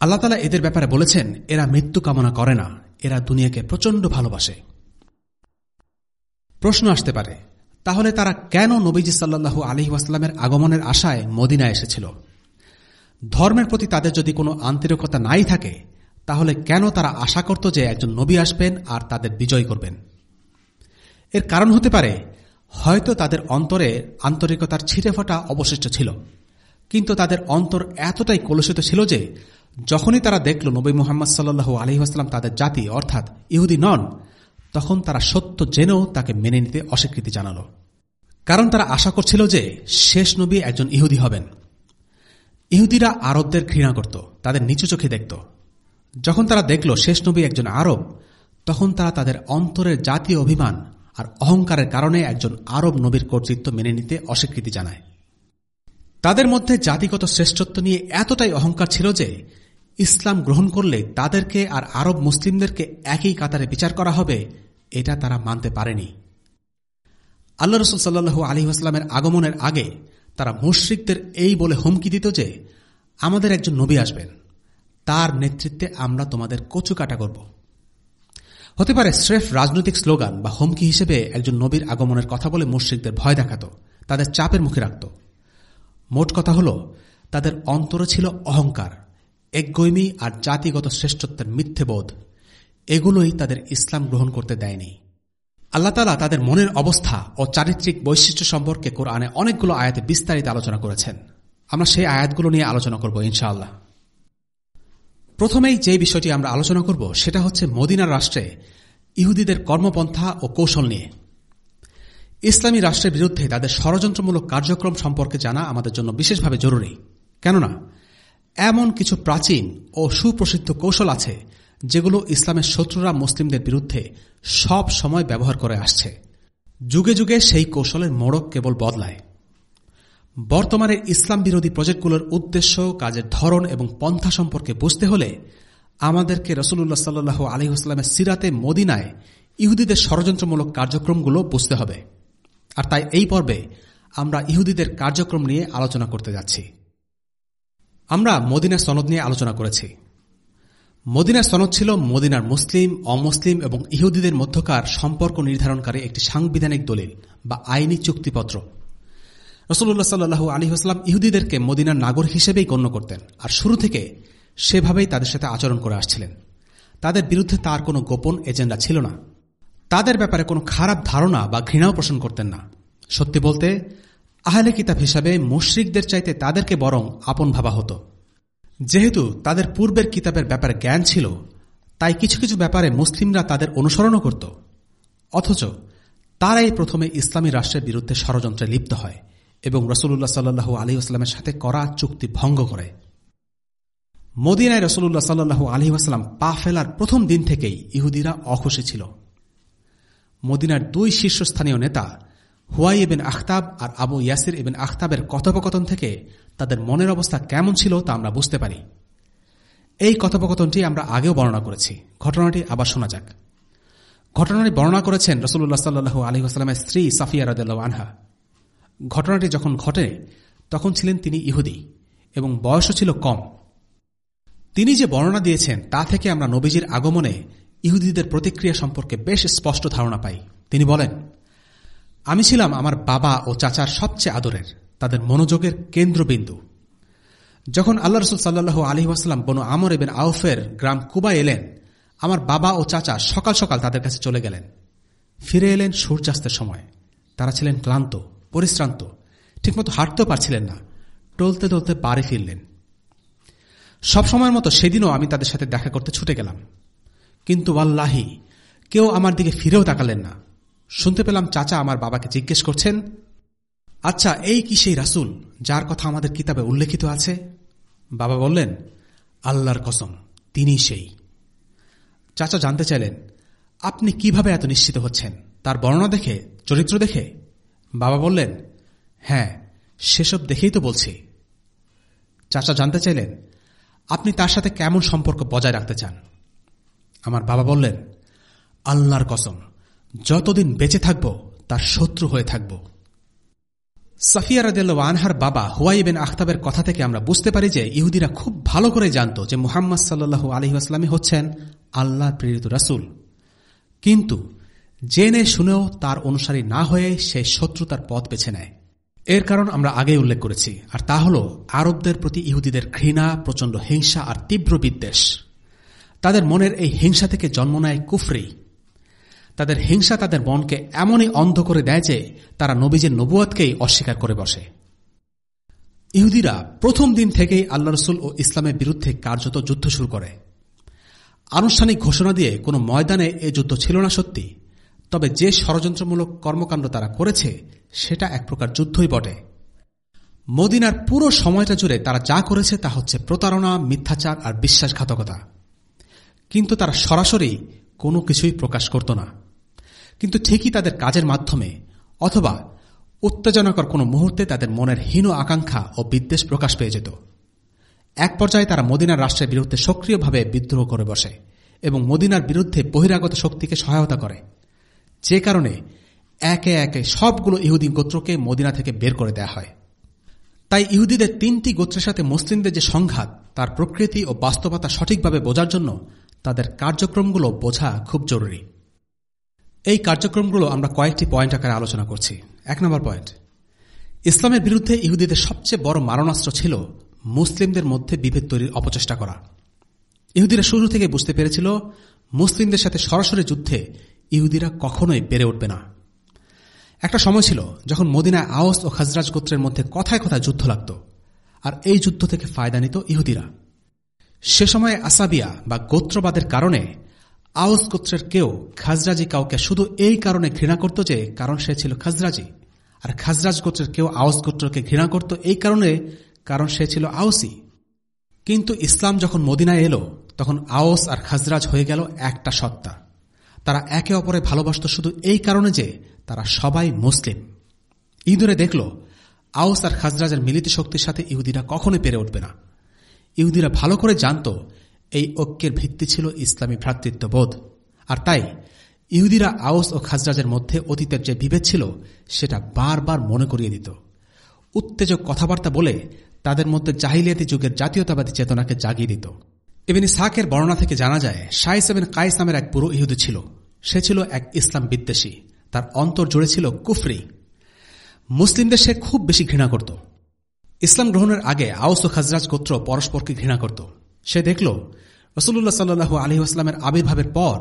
আল্লাহ তালা এদের ব্যাপারে বলেছেন, এরা মৃত্যু কামনা করে না। এরা দুনিয়াকে প্রচণ্ড ভালোবাসে। প্রশ্ন আসতে পারে তাহলে তারা কেন নবীজি সাল্লাহু আলহি আগমনের আশায় মদিনা এসেছিল? ধর্মের প্রতি তাদের যদি কোনো আন্তরিকতা নাই থাকে, তাহলে কেন তারা আশা করত যে একজন নবী আসবেন আর তাদের বিজয় করবেন? এর কারণ হতে পারে, হয়তো তাদের অন্তরে আন্তরিকতার ছিটে ফোটা অবশিষ্ট ছিল। কিন্তু তাদের অন্তর এতটাই কলুষিত ছিল যে, যখনই তারা দেখল নবী মোহাম্মদ সাল্লু আলহিহাস্লাম তাদের জাতি, অর্থাৎ ইহুদি নন তখন তারা সত্য জেনেও তাকে মেনে নিতে অস্বীকৃতি জানাল। কারণ তারা আশা করছিল যে শেষ নবী একজন ইহুদি হবেন। ইহুদিরা আরবদের ঘৃণা করত, তাদের নিচু চোখে দেখত। যখন তারা দেখল শেষ নবী একজন আরব, তখন তারা তাদের অন্তরের জাতীয় অভিমান আর অহংকারের কারণে একজন আরব নবীর কর্তৃত্ব মেনে নিতে অস্বীকৃতি জানায়। তাদের মধ্যে জাতিগত শ্রেষ্ঠত্ব নিয়ে এতটাই অহংকার ছিল যে ইসলাম গ্রহণ করলে তাদেরকে আর আরব মুসলিমদেরকে একই কাতারে বিচার করা হবে, এটা তারা মানতে পারেনি। আল্লাহ রসুল আলী আসলামের আগমনের আগে তারা মুশ্রিকদের এই বলে হুমকি দিত যে, আমাদের একজন নবী আসবেন। তার নেতৃত্বে আমরা তোমাদের কচু কাটা করব। হতে পারে স্রেফ রাজনৈতিক স্লোগান বা হুমকি হিসেবে একজন নবীর আগমনের কথা বলে মুশ্রিকদের ভয় দেখাত, তাদের চাপের মুখে রাখত। মোট কথা হল, তাদের অন্তরে ছিল অহংকার। একগৈমী আর জাতিগত শ্রেষ্ঠত্বের মিথ্যেবোধ এগুলোই তাদের ইসলাম গ্রহণ করতে দেয়নি। আল্লাহ তালা তাদের মনের অবস্থা ও চারিত্রিক বৈশিষ্ট্য সম্পর্কে কোরআনে অনেকগুলো আয়াতে বিস্তারিত আলোচনা করেছেন। আমরা সেই আয়াতগুলো নিয়ে আলোচনা করব ইনশাআল্লাহ। প্রথমেই যে বিষয়টি আমরা আলোচনা করব, সেটা হচ্ছে মদিনার রাষ্ট্রে ইহুদিদের কর্মপন্থা ও কৌশল নিয়ে। ইসলামী রাষ্ট্রের বিরুদ্ধে তাদের ষড়যন্ত্রমূলক কার্যক্রম সম্পর্কে জানা আমাদের জন্য বিশেষভাবে জরুরি। কেননা এমন কিছু প্রাচীন ও সুপ্রসিদ্ধ কৌশল আছে, যেগুলো ইসলামের শত্রুরা মুসলিমদের বিরুদ্ধে সব সময় ব্যবহার করে আসছে। যুগে যুগে সেই কৌশলের মোড়ক কেবল বদলায়। বর্তমানে ইসলাম বিরোধী প্রজেক্টগুলোর উদ্দেশ্য, কাজের ধরন এবং পন্থা সম্পর্কে বুঝতে হলে আমাদেরকে রসুল্লাহ সাল্লু আলহিহাস্লামের সিরাতে মদিনায় ইহুদিদের ষড়যন্ত্রমূলক কার্যক্রমগুলো বুঝতে হবে। আর তাই এই পর্বে আমরা ইহুদিদের কার্যক্রম নিয়ে আলোচনা করতে যাচ্ছি। আমরা মদিনার সনদ নিয়ে আলোচনা করেছি। মদিনার সনদ ছিল মদিনার মুসলিম, অমুসলিম এবং ইহুদিদের মধ্যকার সম্পর্ক নির্ধারণকারী একটি সাংবিধানিক দলিল বা আইনি চুক্তিপত্র। রসুল্লাহ সাল্লু আলী হাসলাম ইহুদিদেরকে মদিনার নাগর হিসেবেই গণ্য করতেন আর শুরু থেকে সেভাবেই তাদের সাথে আচরণ করে আসছিলেন। তাদের বিরুদ্ধে তার কোনো গোপন এজেন্ডা ছিল না। তাদের ব্যাপারে কোনো খারাপ ধারণা বা ঘৃণাও পোষণ করতেন না। সত্যি বলতে আহলে কিতাব হিসাবে মুশ্রিকদের চাইতে তাদেরকে বরং আপন ভাবা হতো। যেহেতু তাদের পূর্বের কিতাবের ব্যাপারে জ্ঞান ছিল, তাই কিছু কিছু ব্যাপারে মুসলিমরা তাদের অনুসরণও করত। অথচ তারাই প্রথমে ইসলামী রাষ্ট্রের বিরুদ্ধে ষড়যন্ত্রে লিপ্ত হয় এবং রসুল্লাহ সাল্লু আলী আসলামের সাথে করা চুক্তি ভঙ্গ করে। মদিনায় রসুল্লাহ সাল্লু আলী আসলাম পা ফেলার প্রথম দিন থেকেই ইহুদিরা অখুশি ছিল। মদিনার দুই শীর্ষস্থানীয় নেতা হুয়াই এবেন আখতাব আর আবু ইয়াসির এবেন আখতাবের কথোপকথন থেকে তাদের মনের অবস্থা কেমন ছিল তা আমরা বুঝতে পারি। এই কথোপকথনটি আমরা আগেও বর্ণনা করেছি। ঘটনাটি আবার শোনা যাক। ঘটনাটি বর্ণনা করেছেন রসুল্লাহ সাল্লু আলী আসলামের স্ত্রী সাফিয়া রাদ আনহা। ঘটনাটি যখন ঘটে, তখন ছিলেন তিনি ইহুদি এবং বয়সও ছিল কম। তিনি যে বর্ণনা দিয়েছেন, তা থেকে আমরা নবীজির আগমনে ইহুদিদের প্রতিক্রিয়া সম্পর্কে বেশ স্পষ্ট ধারণা পাই। তিনি বলেন আমি ছিলাম আমার বাবা ও চাচার সবচেয়ে আদরের, তাদের মনোযোগের কেন্দ্রবিন্দু। যখন আল্লাহ রসুল সাল্লু আলী ওয়াসাল্লাম বনু আমর এবেন আউফের গ্রাম কুবা এলেন, আমার বাবা ও চাচা সকাল সকাল তাদের কাছে চলে গেলেন। ফিরে এলেন সূর্যাস্তের সময়। তারা ছিলেন ক্লান্ত, পরিশ্রান্ত, ঠিকমতো হাঁটতেও পারছিলেন না, টলতে টলতে বাড়ি ফিরলেন। সবসময়ের মতো সেদিনও আমি তাদের সাথে দেখা করতে ছুটে গেলাম। কিন্তু আল্লাহি কেউ আমার দিকে ফিরেও তাকালেন না। শুনতে পেলাম চাচা আমার বাবাকে জিজ্ঞেস করছেন আচ্ছা এই কি সেই রাসুল যার কথা আমাদের কিতাবে উল্লেখিত আছে? বাবা বললেন, আল্লাহর কসম তিনি সেই। চাচা জানতে চাইলেন, আপনি কীভাবে এত নিশ্চিত হচ্ছেন? তার বর্ণনা দেখে, চরিত্র দেখে? বাবা বললেন হ্যাঁ সেসব দেখেই তো বলছি। চাচা জানতে চাইলেন, আপনি তার সাথে কেমন সম্পর্ক বজায় রাখতে চান? আমার বাবা বললেন, আল্লাহর কসম যতদিন বেঁচে থাকব, তার শত্রু হয়ে থাকব। সাফিয়া রাদেল আনহার বাবা হুয়াইবেন আখতাবের কথা থেকে আমরা বুঝতে পারি যে ইহুদিরা খুব ভালো করে জানত যে মুহাম্মদ সাল্লু আলহিহাস্লামী হচ্ছেন আল্লাহ প্রেরিত রাসুল। কিন্তু জেনে শুনেও তার অনুসারী না হয়ে সে শত্রুতার পথ বেছে নেয়। এর কারণ আমরা আগেই উল্লেখ করেছি, আর তা হল আরবদের প্রতি ইহুদিদের ঘৃণা, প্রচণ্ড হিংসা আর তীব্র বিদ্বেষ। তাদের মনের এই হিংসা থেকে জন্ম নেয় কুফরি। তাদের হিংসা তাদের মনকে এমনই অন্ধ করে দেয় যে তারা নবীজের নবুয়াদকেই অস্বীকার করে বসে। ইহুদিরা প্রথম দিন থেকেই আল্লাহ রসুল ও ইসলামের বিরুদ্ধে কার্যত যুদ্ধ শুরু করে। আনুষ্ঠানিক ঘোষণা দিয়ে কোনো ময়দানে এ যুদ্ধ ছিল না সত্যি, তবে যে ষড়যন্ত্রমূলক কর্মকাণ্ড তারা করেছে, সেটা এক প্রকার যুদ্ধই বটে। মদিনার পুরো সময়টা জুড়ে তারা যা করেছে তা হচ্ছে প্রতারণা, মিথ্যাচার আর বিশ্বাসঘাতকতা। কিন্তু তারা সরাসরি কোনো কিছুই প্রকাশ করত না। কিন্তু ঠিকই তাদের কাজের মাধ্যমে, অথবা উত্তেজনাকর কোনো মুহূর্তে তাদের মনের হীন আকাঙ্ক্ষা ও বিদ্বেষ প্রকাশ পেয়ে যেত। এক পর্যায়ে তারা মদিনার রাষ্ট্রের বিরুদ্ধে সক্রিয়ভাবে বিদ্রোহ করে বসে এবং মদিনার বিরুদ্ধে বহিরাগত শক্তিকে সহায়তা করে। যে কারণে একে একে সবগুলো ইহুদি গোত্রকে মদিনা থেকে বের করে দেয়া হয়। তাই ইহুদিদের তিনটি গোত্রের সাথে মুসলিমদের যে সংঘাত, তার প্রকৃতি ও বাস্তবতা সঠিকভাবে বোঝার জন্য তাদের কার্যক্রমগুলো বোঝা খুব জরুরি। এই কার্যক্রমগুলো আমরা কয়েকটি পয়েন্ট আকারে আলোচনা করছি। এক নম্বর পয়েন্ট। ইসলামের বিরুদ্ধে ইহুদিদের সবচেয়ে বড় মারণাস্ত্র ছিল মুসলিমদের মধ্যে বিভেদ তৈরির অপচেষ্টা করা। ইহুদিরা শুরু থেকে বুঝতে পেরেছিল মুসলিমদের সাথে সরাসরি যুদ্ধে ইহুদিরা কখনোই বেড়ে উঠবে না। একটা সময় ছিল যখন মদিনায় আওস ও খাজরাজ গোত্রের মধ্যে কথায় কথায় যুদ্ধ লাগত, আর এই যুদ্ধ থেকে ফায়দা নিত ইহুদিরা। সে সময়ে আসাবিয়া বা গোত্রবাদের কারণে আওস গোত্রের কেউ খাজরাজি কাউকে শুধু এই কারণে ঘৃণা করত যে কারণ সে ছিল খাজরাজি। আর খাজরাজ গোত্রের কেউ আওস গোত্রকে ঘৃণা করত এই কারণে কারণ সে ছিল আওসি। কিন্তু ইসলাম যখন মদিনায় এলো, তখন আওস আর খাজরাজ হয়ে গেল একটা সত্তা। তারা একে অপরে ভালোবাসত শুধু এই কারণে যে তারা সবাই মুসলিম। ইঁদুরে দেখল, আওস আর খাজরাজের মিলিত শক্তির সাথে ইহুদিরা কখনোই পেরে উঠবে না। ইহুদিরা ভালো করে জানত এই ঐক্যের ভিত্তি ছিল ইসলামী ভ্রাতৃত্ববোধ। আর তাই, ইহুদিরা আওস ও খাজরাজের মধ্যে অতীতের যে বিভেদ ছিল, সেটা বারবার মনে করিয়ে দিত। উত্তেজক কথাবার্তা বলে তাদের মধ্যে জাহিলিয়াতি যুগের জাতীয়তাবাদী চেতনাকে জাগিয়ে দিত। এবেনি সাকের বর্ণনা থেকে জানা যায়, শাইস কাইস নামের এক পুরো ইহুদি ছিল। সে ছিল এক ইসলাম বিদ্বেষী। তার অন্তর জুড়ে ছিল কুফরি। মুসলিমদের সে খুব বেশি ঘৃণা করত। ইসলাম গ্রহণের আগে আউস ও খাজরাজ গোত্র পরস্পরকে ঘৃণা করত। সে দেখল রসুল্লাহ সাল্লু আলহি আসলামের আবির্ভাবের পর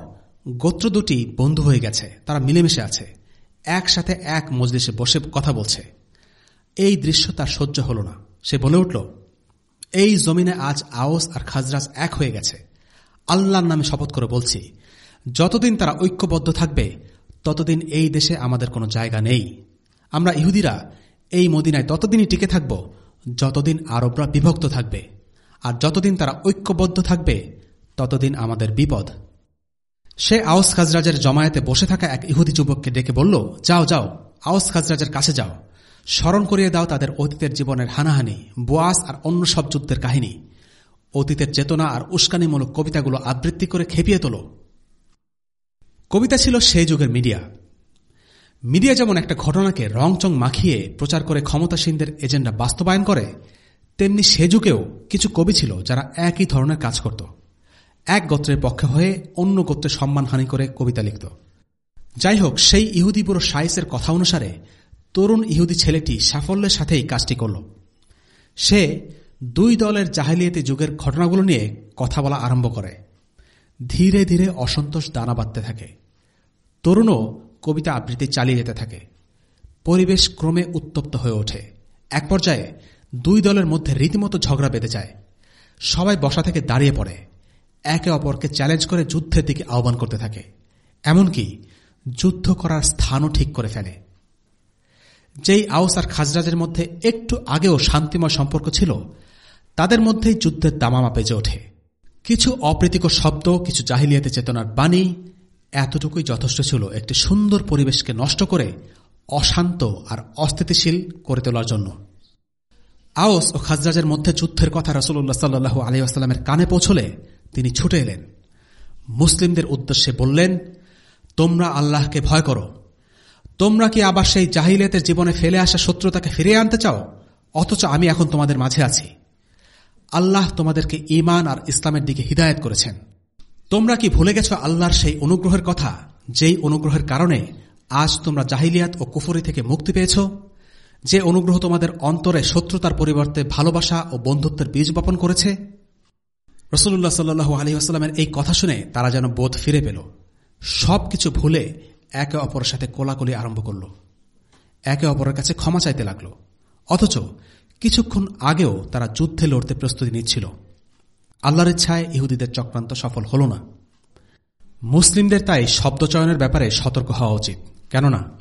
গোত্র দুটি বন্ধু হয়ে গেছে, তারা মিলেমিশে আছে, একসাথে এক মজলিসে বসে কথা বলছে। এই দৃশ্য তার সহ্য হল না। সে বলে উঠল, এই জমিনে আজ আওস আর খাজরাজ এক হয়ে গেছে। আল্লাহর নামে শপথ করে বলছি, যতদিন তারা ঐক্যবদ্ধ থাকবে, ততদিন এই দেশে আমাদের কোনো জায়গা নেই। আমরা ইহুদিরা এই মদিনায় ততদিনই টিকে থাকব, যতদিন আরবরা বিভক্ত থাকবে। যতদিন তারা ঐক্যবদ্ধ থাকবে, ততদিন আমাদের বিপদ। সে আওস খাজরাজের জমায়েতে বসে থাকা এক ইহুদি যুবককে ডেকে বলল, যাও যাও, আওস খাজরাজের কাছে যাও। স্মরণ করিয়ে দাও তাদের অতীতের জীবনের হানাহানি, বোয়াস আর অন্য সব যুদ্ধের কাহিনী। অতীতের চেতনা আর উস্কানিমূলক কবিতাগুলো আবৃত্তি করে খেপিয়ে তোল। কবিতা ছিল সেই যুগের মিডিয়া। মিডিয়া যেমন একটা ঘটনাকে রংচং মাখিয়ে প্রচার করে ক্ষমতাসীনদের এজেন্ডা বাস্তবায়ন করে তেমনি সে যুগেও কিছু কবি ছিল যারা একই ধরনের কাজ করত। এক গোত্রের পক্ষে হয়ে অন্য গোত্রের সম্মানহানি করে কবিতা লিখত। যাই হোক সেই ইহুদি বুড়ো সাইসের কথা অনুসারে তরুণ ইহুদি ছেলেটি সাফল্যের সাথেই কাজটি করল। সে দুই দলের জাহেলিয়াতি যুগের ঘটনাগুলো নিয়ে কথা বলা আরম্ভ করে। ধীরে ধীরে অসন্তোষ দানা বাঁধতে থাকে। তরুণও কবিতা আবৃত্তি চালিয়ে যেতে থাকে। পরিবেশ ক্রমে উত্তপ্ত হয়ে ওঠে। এক পর্যায়ে দুই দলের মধ্যে রীতিমতো ঝগড়া বেঁধে যায়। সবাই বসা থেকে দাঁড়িয়ে পড়ে। একে অপরকে চ্যালেঞ্জ করে যুদ্ধের দিকে আহ্বান করতে থাকে। এমনকি যুদ্ধ করার স্থানও ঠিক করে ফেলে। যেই আউস আর খাজরাজের মধ্যে একটু আগেও শান্তিময় সম্পর্ক ছিল, তাদের মধ্যেই যুদ্ধের দামামা বেজে ওঠে। কিছু অপ্রীতিকর শব্দ, কিছু জাহিলিয়াতে চেতনার বাণী এতটুকুই যথেষ্ট ছিল একটি সুন্দর পরিবেশকে নষ্ট করে অশান্ত আর অস্থিতিশীল করে তোলার জন্য। আওস ও খাজরাজের মধ্যে যুদ্ধের কথা রসুল্লাহ সাল্লু আলহিউসালামের কানে পৌঁছলে তিনি ছুটে এলেন। মুসলিমদের উদ্দেশ্যে বললেন, তোমরা আল্লাহকে ভয় করো। তোমরা কি আবার সেই জাহিলিয়াতের জীবনে ফেলে আসা শত্রুতাকে ফিরিয়ে আনতে চাও? অথচ আমি এখন তোমাদের মাঝে আছি। আল্লাহ তোমাদেরকে ইমান আর ইসলামের দিকে হিদায়ত করেছেন। তোমরা কি ভুলে গেছ আল্লাহর সেই অনুগ্রহের কথা, যেই অনুগ্রহের কারণে আজ তোমরা জাহিলিয়াত ও কুফরি থেকে মুক্তি পেয়েছ? যে অনুগ্রহ তোমাদের অন্তরে শত্রুতার পরিবর্তে ভালোবাসা ও বন্ধুত্বের বীজ বপন করেছে? রসুল্লাহ সাল্লু আলী এই কথা শুনে তারা যেন বোধ ফিরে পেল। সবকিছু ভুলে একে অপরের সাথে কোলাকুলি আরম্ভ করল। একে অপরের কাছে ক্ষমা চাইতে লাগল। অথচ কিছুক্ষণ আগেও তারা যুদ্ধে লড়তে প্রস্তুতি নিচ্ছিল। আল্লাহর ইচ্ছায় ইহুদিদের চক্রান্ত সফল হল না। মুসলিমদের তাই শব্দচয়নের ব্যাপারে সতর্ক হওয়া উচিত। কেননা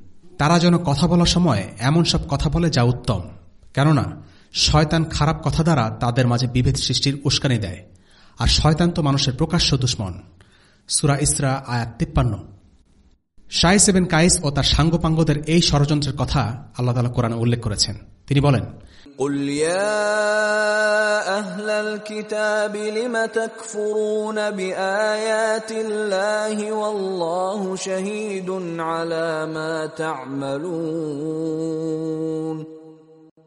তারা যেন কথা বলার সময় এমন সব কথা বলে যা উত্তম। কেননা, শয়তান খারাপ কথা দ্বারা তাদের মাঝে বিভেদ সৃষ্টির উস্কানি দেয়, আর শয়তান তো মানুষের প্রকাশ্য দুশ্মন। সুরা ইসরা, আয়াত তিপ্পান্ন। শাহ সেভেন কাইস ও তার সাঙ্গপাঙ্গদের এই ষড়যন্ত্রের কথা আল্লাহ তালা কোরআনে উল্লেখ করেছেন। তিনি বলেন قل يا أهل الكتاب لم تكفرون بآيات الله والله شهيد على ما تعملون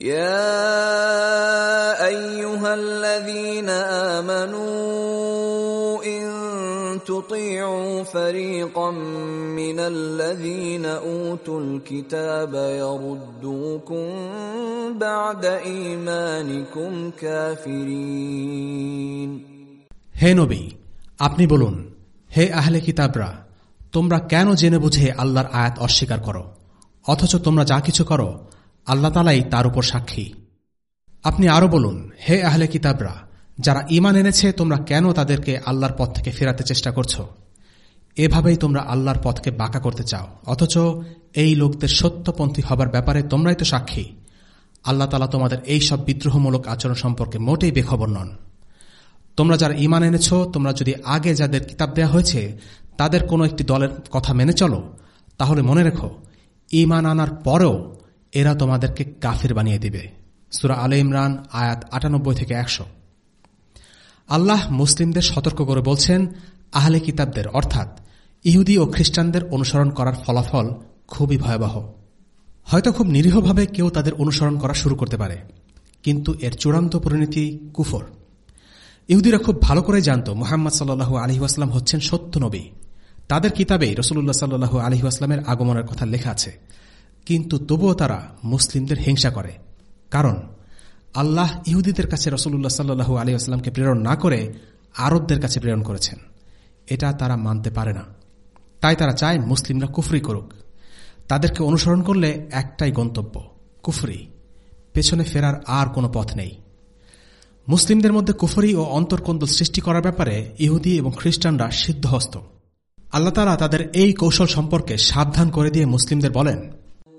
يا ايها الذين امنوا ان تطيعوا فريقا من الذين اوتوا الكتاب يردوكم بعد ايمانكم كافرين হে নবী আপনি বলুন হে আহলে কিতাবরা তোমরা কেন জেনে বুঝে আল্লাহর আয়াত অস্বীকার করো অথচ তোমরা যা কিছু করো আল্লাহ তালাই তার উপর সাক্ষী। আপনি আরও বলুন, হে আহলে কিতাবরা, যারা ইমান এনেছে, তোমরা কেন তাদেরকে আল্লাহর পথ থেকে ফেরাতে চেষ্টা করছ? এভাবেই তোমরা আল্লাহর পথকে বাঁকা করতে চাও। অথচ এই লোকদের সত্যপন্থী হবার ব্যাপারে তোমরাই তো সাক্ষী। আল্লাহ তালা তোমাদের এই সব বিদ্রোহমূলক আচরণ সম্পর্কে মোটেই বেখবর নন। তোমরা যারা ইমান এনেছ, তোমরা যদি আগে যাদের কিতাব দেয়া হয়েছে, তাদের কোনো একটি দলের কথা মেনে চলো। তাহলে মনে রেখো ইমান আনার পরেও এরা তোমাদেরকে কাফির বানিয়ে দিবে। সুরা আলে ইমরান, আয়াত আটানব্বই থেকে একশো। আল্লাহ মুসলিমদের সতর্ক করে বলছেন, আহলে কিতাবদের, অর্থাৎ ইহুদি ও খ্রিস্টানদের অনুসরণ করার ফলাফল খুবই ভয়াবহ। হয়তো খুব নিরীহভাবে কেউ তাদের অনুসরণ করা শুরু করতে পারে, কিন্তু এর চূড়ান্ত পরিণতি কুফর। ইহুদিরা খুব ভালো করে জানত মোহাম্মদ সাল্লু আলহিহাস্লাম হচ্ছেন সত্য নবী। তাদের কিতাবেই রসুল্লাহ সাল্লু আলহিহাস্লামের আগমনের কথা লেখা আছে। কিন্তু তবুও তারা মুসলিমদের হিংসা করে। কারণ, আল্লাহ ইহুদিদের কাছে রসুল্লাহ সাল্লু আলী আসলামকে প্রেরণ না করে আরবদের কাছে প্রেরণ করেছেন। এটা তারা মানতে পারে না। তাই তারা চায় মুসলিমরা কুফরি করুক। তাদেরকে অনুসরণ করলে একটাই গন্তব্য, কুফরি। পেছনে ফেরার আর কোনো পথ নেই। মুসলিমদের মধ্যে কুফরি ও অন্তর্কন্দল সৃষ্টি করার ব্যাপারে ইহুদি এবং খ্রিস্টানরা সিদ্ধহস্ত। আল্লাহ তালা তাদের এই কৌশল সম্পর্কে সাবধান করে দিয়ে মুসলিমদের বলেন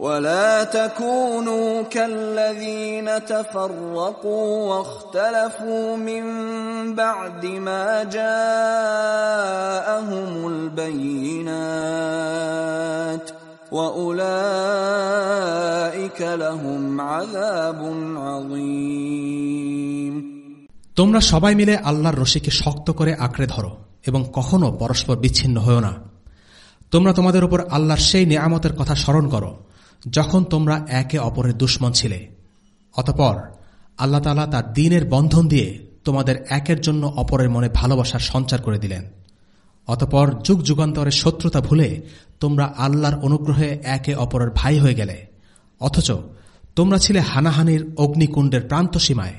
ولا تكونوا كالذين تفرقوا واختلفوا من بعد ما جاءهم البينات واولئك لهم عذاب عظيم তোমরা সবাই মিলে আল্লাহর রশিকে শক্ত করে আঁকড়ে ধরো এবং কখনো পরস্পর বিচ্ছিন্ন হও না তোমরা তোমাদের উপর আল্লাহর সেই নিয়ামতের কথা স্মরণ করো যখন তোমরা একে অপরের দুশ্মন ছিলে, অতপর আল্লাহ তালা তার দিনের বন্ধন দিয়ে তোমাদের একের জন্য অপরের মনে ভালোবাসার সঞ্চার করে দিলেন। অতপর যুগ যুগান্তরের শত্রুতা ভুলে তোমরা আল্লাহর অনুগ্রহে একে অপরের ভাই হয়ে গেলে, অথচ তোমরা ছিলে হানাহানির অগ্নিকুণ্ডের প্রান্ত সীমায়।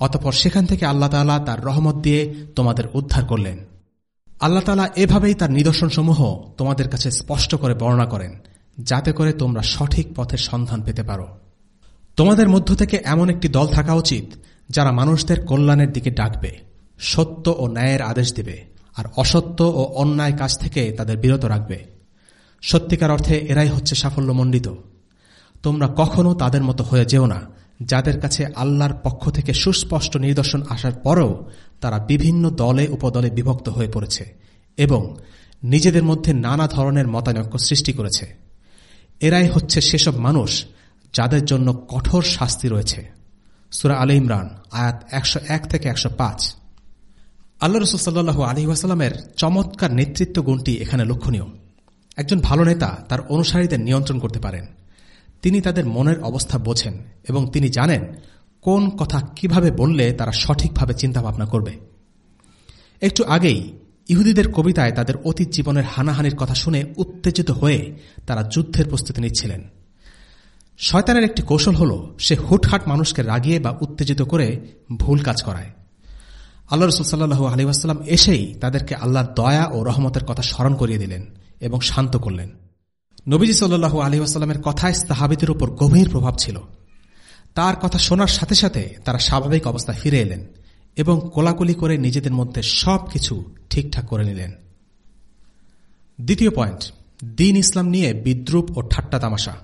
অতপর সেখান থেকে আল্লাহ তালা তার রহমত দিয়ে তোমাদের উদ্ধার করলেন। আল্লাহ তালা এভাবেই তার নিদর্শনসমূহ তোমাদের কাছে স্পষ্ট করে বর্ণনা করেন। যাতে করে তোমরা সঠিক পথের সন্ধান পেতে পারো। তোমাদের মধ্য থেকে এমন একটি দল থাকা উচিত, যারা মানুষদের কল্যাণের দিকে ডাকবে, সত্য ও ন্যায়ের আদেশ দেবে, আর অসত্য ও অন্যায় কাজ থেকে তাদের বিরত রাখবে। সত্যিকার অর্থে এরাই হচ্ছে সাফল্যমণ্ডিত। তোমরা কখনো তাদের মতো হয়ে যেও না, যাদের কাছে আল্লাহর পক্ষ থেকে সুস্পষ্ট নিদর্শন আসার পরেও তারা বিভিন্ন দলে উপদলে বিভক্ত হয়ে পড়েছে এবং নিজেদের মধ্যে নানা ধরনের মতানৈক্য সৃষ্টি করেছে। এরাই হচ্ছে সেসব মানুষ যাদের জন্য কঠোর শাস্তি রয়েছে। সুরা আল ইমরান, আয়াত একশো এক থেকে একশো পাঁচ। আল্লাহ রসুল সাল্লু আলী ওয়াসাল্লামের চমৎকার নেতৃত্ব গুণটি এখানে লক্ষণীয়। একজন ভালো নেতা তার অনুসারীদের নিয়ন্ত্রণ করতে পারেন। তিনি তাদের মনের অবস্থা বোঝেন এবং তিনি জানেন কোন কথা কীভাবে বললে তারা সঠিকভাবে চিন্তাভাবনা করবে। একটু আগেই ইহুদিদের কবিতায় তাদের অতীত জীবনের হানাহানির কথা শুনে উত্তেজিত হয়ে তারা যুদ্ধের প্রস্তুতি নিচ্ছিলেন। শয়তানের একটি কৌশল হল সে হুটহাট মানুষকে রাগিয়ে বা উত্তেজিত করে ভুল কাজ করায়। আল্লাহ রসুলসাল্লু আলহিহাস্লাম এসেই তাদেরকে আল্লাহর দয়া ও রহমতের কথা স্মরণ করিয়ে দিলেন এবং শান্ত করলেন। নবীজি সাল্লু আলহিহাস্লামের কথায় সাহাবিদের উপর গভীর প্রভাব ছিল। তার কথা শোনার সাথে সাথে তারা স্বাভাবিক অবস্থা ফিরে এলেন। এবং কোলাকুলি করে নিজেদের মধ্যে সব কিছু ঠিকঠাক করে নিলেন। দ্বিতীয় পয়েন্ট, দিন ইসলাম নিয়ে বিদ্রুপ ও ঠাট্টা তামাশা।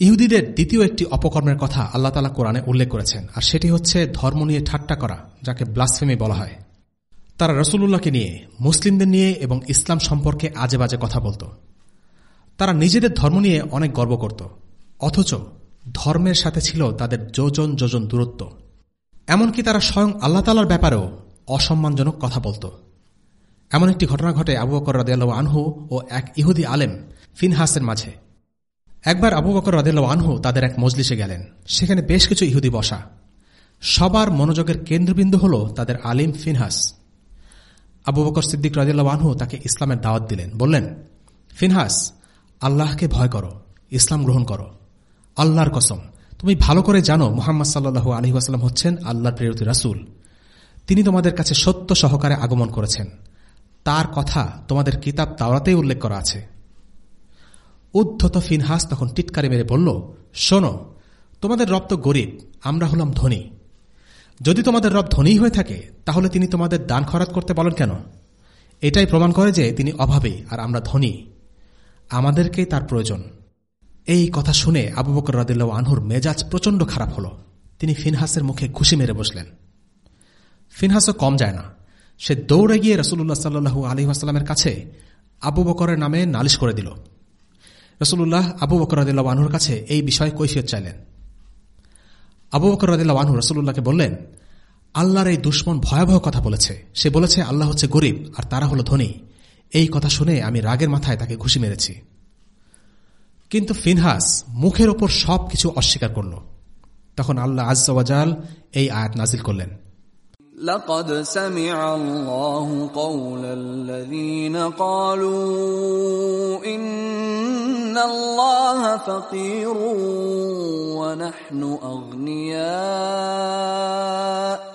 ইহুদিদের দ্বিতীয় একটি অপকর্মের কথা আল্লাহ তালা কোরআনে উল্লেখ করেছেন, আর সেটি হচ্ছে ধর্ম নিয়ে ঠাট্টা করা, যাকে ব্লাসফেমি বলা হয়। তারা রসুল্লাহকে নিয়ে, মুসলিমদের নিয়ে এবং ইসলাম সম্পর্কে আজে বাজে কথা বলত। তারা নিজেদের ধর্ম নিয়ে অনেক গর্ব করত, অথচ ধর্মের সাথে ছিল তাদের যোজন যোজন দূরত্ব। এমনকি তারা স্বয়ং আল্লাহ তালার ব্যাপারেও অসম্মানজনক কথা বলত। এমন একটি ঘটনা ঘটে আবু বকর রাদিয়াল আনহু ও এক ইহুদি আলেম ফিনহাসের মাঝে। একবার আবু বকর রাদিয়াল আনহু তাদের এক মজলিসে গেলেন। সেখানে বেশ কিছু ইহুদি বসা। সবার মনোযোগের কেন্দ্রবিন্দু হল তাদের আলিম ফিনহাস। আবু বকর সিদ্দিক রাজিয়াল আনহু তাকে ইসলামের দাওয়াত দিলেন। বললেন, ফিনহাস, আল্লাহকে ভয় করো, ইসলাম গ্রহণ করো। আল্লাহর কসম তুমি ভালো করে জানো মোহাম্মদ সাল্লু আলহি আসালাম হচ্ছেন আল্লাহর প্রেরতি রাসুল। তিনি তোমাদের কাছে সত্য সহকারে আগমন করেছেন। তার কথা তোমাদের কিতাব তাওরাতেই উল্লেখ করা আছে। উদ্ধত ফিনহাস তখন টিটকারি মেরে বলল, শোনো, তোমাদের রব তো গরিব, আমরা হলাম ধনী। যদি তোমাদের রব ধনী হয়ে থাকে, তাহলে তিনি তোমাদের দান খরাত করতে বলেন কেন? এটাই প্রমাণ করে যে তিনি অভাবে আর আমরা ধনী। আমাদেরকেই তার প্রয়োজন। এই কথা শুনে আবু বকর রাদিল্লা আনহুর মেজাজ প্রচণ্ড খারাপ হল। তিনি ফিনহাসের মুখে ঘুষি মেরে বসলেন। ফিনহাসও কম যায় না। সে দৌড়ে গিয়ে রসুল্লাহ সাল্লু আলহিহাস্লামের কাছে আবু বকরের নামে নালিশ করে দিল। রসুল্লাহ আবু বকর রাদিল্লা আনহুর কাছে এই বিষয়ে কৈফিয়ত চাইলেন। আবু বকর রাদিল্লা আনহু রসুল্লাহকে বললেন, আল্লাহর এই দুশ্মন ভয়াবহ কথা বলেছে। সে বলেছে, আল্লাহ হচ্ছে গরিব আর তারা হল ধনী। এই কথা শুনে আমি রাগের মাথায় তাকে ঘুষি মেরেছি। কিন্তু ফিনহাস মুখের ওপর সব কিছু অস্বীকার করল তখন আল্লাহ আজাল এই আয়াত নাজিল করলেন لقد سمع الله قول الذين قالوا إن الله فقير ونحن أغنياء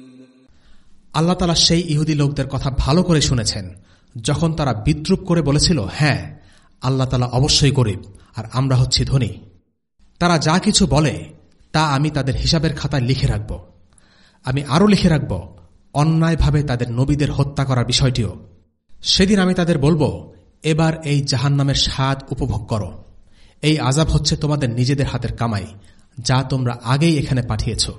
আল্লাহ তালা সেই ইহুদি লোকদের কথা ভালো করে শুনেছেন। যখন তারা বিদ্রুপ করে বলেছিল হ্যাঁ আল্লাহ তালা অবশ্যই গরিব, আর আমরা হচ্ছি ধনী। তারা যা কিছু বলে, তা আমি তাদের হিসাবের খাতায় লিখে রাখব। আমি আরও লিখে রাখব, অন্যায়ভাবে তাদের নবীদের হত্যা করার বিষয়টিও। সেদিন আমি তাদের বলব, এবার এই জাহান নামের স্বাদ উপভোগ করো। এই আজাব হচ্ছে তোমাদের নিজেদের হাতের কামাই, যা তোমরা আগেই এখানে পাঠিয়েছ।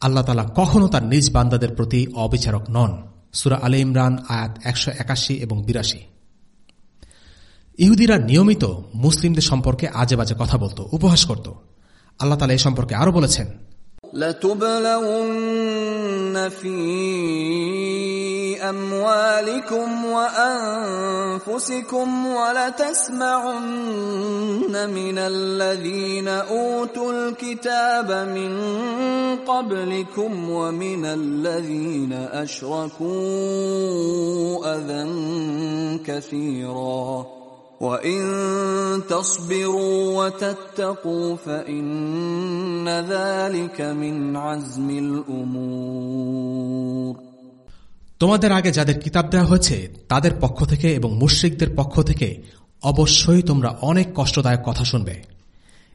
আল্লাহ তালা কখনো তার নিজ বান্দাদের প্রতি অবিচারক নন। সুরা আলী ইমরান, আয়াত একশো একাশি এবং বিরাশি। ইহুদিরা নিয়মিত মুসলিমদের সম্পর্কে আজে বাজে কথা বলতো, উপহাস করত। আল্লাহ তালা এ সম্পর্কে আরও বলেছেন أموالكم وأنفسكم ولتسمعن من الذين أوتوا الكتاب من قبلكم ومن الذين أشركوا أذى كثيراً. وإن تصبروا وتتقوا فإن ذلك من عزم الأمور. তোমাদের আগে যাদের কিতাব দেওয়া হয়েছে, তাদের পক্ষ থেকে এবং মুশ্রিকদের পক্ষ থেকে অবশ্যই তোমরা অনেক কষ্টদায়ক কথা শুনবে।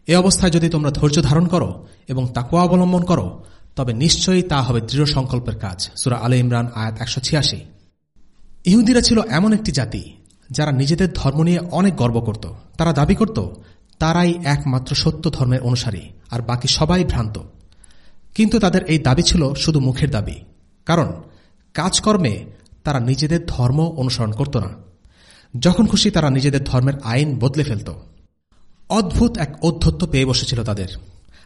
এ অবস্থায় যদি তোমরা ধৈর্য ধারণ করো এবং তাকুয়া অবলম্বন করো, তবে নিশ্চয়ই তা হবে দৃঢ় সংকল্পের কাজ। সুরা আলে ইমরান, আয়াত একশো ছিয়াশি। ইহুদিরা ছিল এমন একটি জাতি, যারা নিজেদের ধর্ম নিয়ে অনেক গর্ব করত। তারা দাবি করত, তারাই একমাত্র সত্য ধর্মের অনুসারী, আর বাকি সবাই ভ্রান্ত। কিন্তু তাদের এই দাবি ছিল শুধু মুখের দাবি। কারণ কাজকর্মে তারা নিজেদের ধর্ম অনুসরণ করত না। যখন খুশি তারা নিজেদের ধর্মের আইন বদলে ফেলত। অদ্ভুত এক অধ্যত্ব পেয়ে বসেছিল তাদের।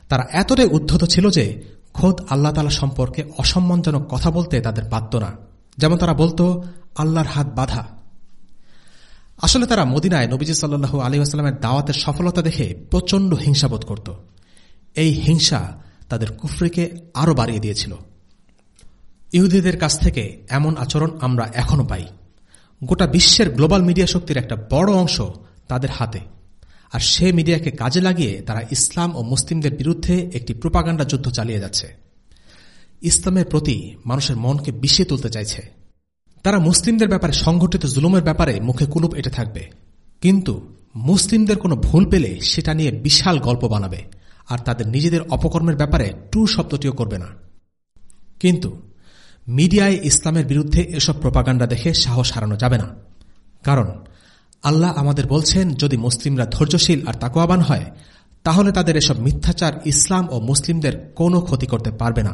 তারা এতটাই উদ্ধত ছিল যে খোদ আল্লাহ তালা সম্পর্কে অসম্মানজনক কথা বলতে তাদের বাধ্য না। যেমন তারা বলতো, আল্লাহর হাত বাধা। আসলে তারা মদিনায় নবীজ সাল্লু আলী আসলামের দাওয়াতের সফলতা দেখে প্রচণ্ড হিংসাবোধ করত। এই হিংসা তাদের কুফরিকে আরও বাড়িয়ে দিয়েছিল। ইহুদিদের কাছ থেকে এমন আচরণ আমরা এখনও পাই। গোটা বিশ্বের গ্লোবাল মিডিয়া শক্তির একটা বড় অংশ তাদের হাতে। আর সে মিডিয়াকে কাজে লাগিয়ে তারা ইসলাম ও মুসলিমদের বিরুদ্ধে একটি প্রোপাগান্ডা যুদ্ধ চালিয়ে যাচ্ছে। ইসলামের প্রতি মানুষের মনকে বিষিয়ে তুলতে চাইছে। তারা মুসলিমদের ব্যাপারে সংঘটিত জুলুমের ব্যাপারে মুখে কুলুপ এটে থাকবে। কিন্তু মুসলিমদের কোনো ভুল পেলে সেটা নিয়ে বিশাল গল্প বানাবে। আর তাদের নিজেদের অপকর্মের ব্যাপারে টু শব্দটিও করবে না। কিন্তু মিডিয়ায় ইসলামের বিরুদ্ধে এসব প্রপাগান্ডা দেখে সাহস হারানো যাবে না। কারণ, আল্লাহ আমাদের বলছেন, যদি মুসলিমরা ধৈর্যশীল আর তাকোয়াবান হয়, তাহলে তাদের এসব মিথ্যাচার ইসলাম ও মুসলিমদের কোনো ক্ষতি করতে পারবে না।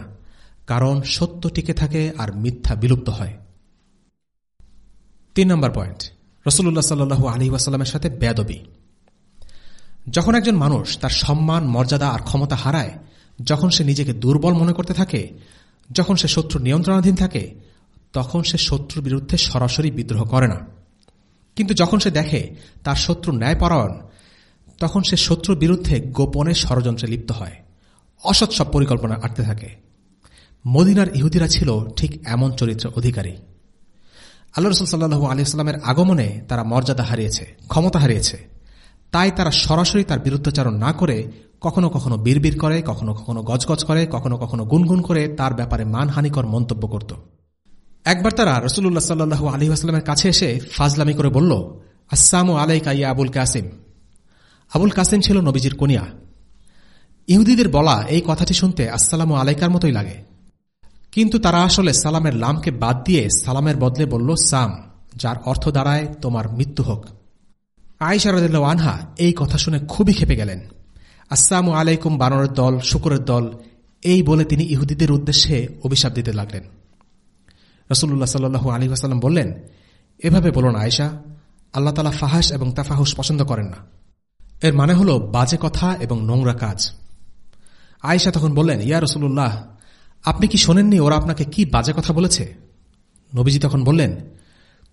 কারণ সত্য টিকে থাকে আর মিথ্যা বিলুপ্ত হয়। তিন নম্বর পয়েন্ট। রসুল্লাহ সাল্লু আলী ওয়াসাল্লামের সাথে বেদবি যখন একজন মানুষ তার সম্মান, মর্যাদা আর ক্ষমতা হারায়, যখন সে নিজেকে দুর্বল মনে করতে থাকে যখন সে শত্রু নিয়ন্ত্রণাধীন থাকে, তখন সে শত্রুর বিরুদ্ধে সরাসরি বিদ্রোহ করে না। কিন্তু যখন সে দেখে তার শত্রু ন্যায়পরায়ণ, তখন সে শত্রুর বিরুদ্ধে গোপনে ষড়যন্ত্রে লিপ্ত হয়, অসৎ সব পরিকল্পনা আটতে থাকে। মদিনার ইহুদিরা ছিল ঠিক এমন চরিত্র অধিকারী। আল্লাহ রসুল সাল্লু আলিয়াস্লামের আগমনে তারা মর্যাদা হারিয়েছে, ক্ষমতা হারিয়েছে। তাই তারা সরাসরি তার বিরুদ্ধাচারণ না করে কখনো কখনো বীরবীর করে, কখনো কখনো গজগজ করে, কখনো কখনো গুনগুন করে তার ব্যাপারে মানহানিকর মন্তব্য করত। একবার তারা রসুল্লাহ সাল্লু আলী আসলামের কাছে এসে ফাজলামি করে বলল, আসসাম আলাইকা ইয়া আবুল কাসিম। আবুল কাসিম ছিল নবীজির কনিয়া। ইহুদিদের বলা এই কথাটি শুনতে আসসালাম ও আলাইকার মতোই লাগে। কিন্তু তারা আসলে সালামের লামকে বাদ দিয়ে সালামের বদলে বলল, সাম, যার অর্থ দাঁড়ায় তোমার মৃত্যু হোক। আইসারদ আনহা এই কথা শুনে খুবই খেপে গেলেন। আসসালামু আলাইকুম, বানরের দল, শুকুরের দল। এই বলে তিনি ইহুদিদের উদ্দেশ্যে অভিশাপ দিতে লাগলেন। রসুল্লাহ সাল্লু আলী আসাল্লাম বললেন, এভাবে বলুন আয়সা আল্লাহ তালা ফাহাস এবং তাফাহুস পছন্দ করেন না। এর মানে হল বাজে কথা এবং নোংরা কাজ। আয়সা তখন বললেন, ইয়া রসুল্লাহ আপনি কি শোনেননি ওরা আপনাকে কি বাজে কথা বলেছে? নবীজি তখন বললেন,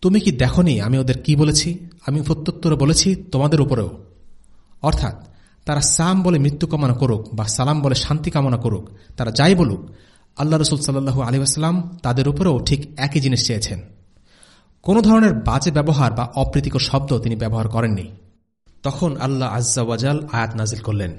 তুমি কি দেখনি আমি ওদের কি বলেছি? আমি প্রত্যুত্তরে বলেছি তোমাদের উপরেও। অর্থাৎ তারা সাম বলে মৃত্যু কামনা করুক বা সালাম বলে শান্তি কামনা করুক, তারা যাই বলুক, আল্লাহ রসুল সাল্লু আলী আসলাম তাদের উপরেও ঠিক একই জিনিস চেয়েছেন। কোন ধরনের বাজে ব্যবহার বা অপ্রীতিকর শব্দ তিনি ব্যবহার করেননি। তখন আল্লাহ আজ্জাওয়াজাল আয়াত নাজিল করলেন।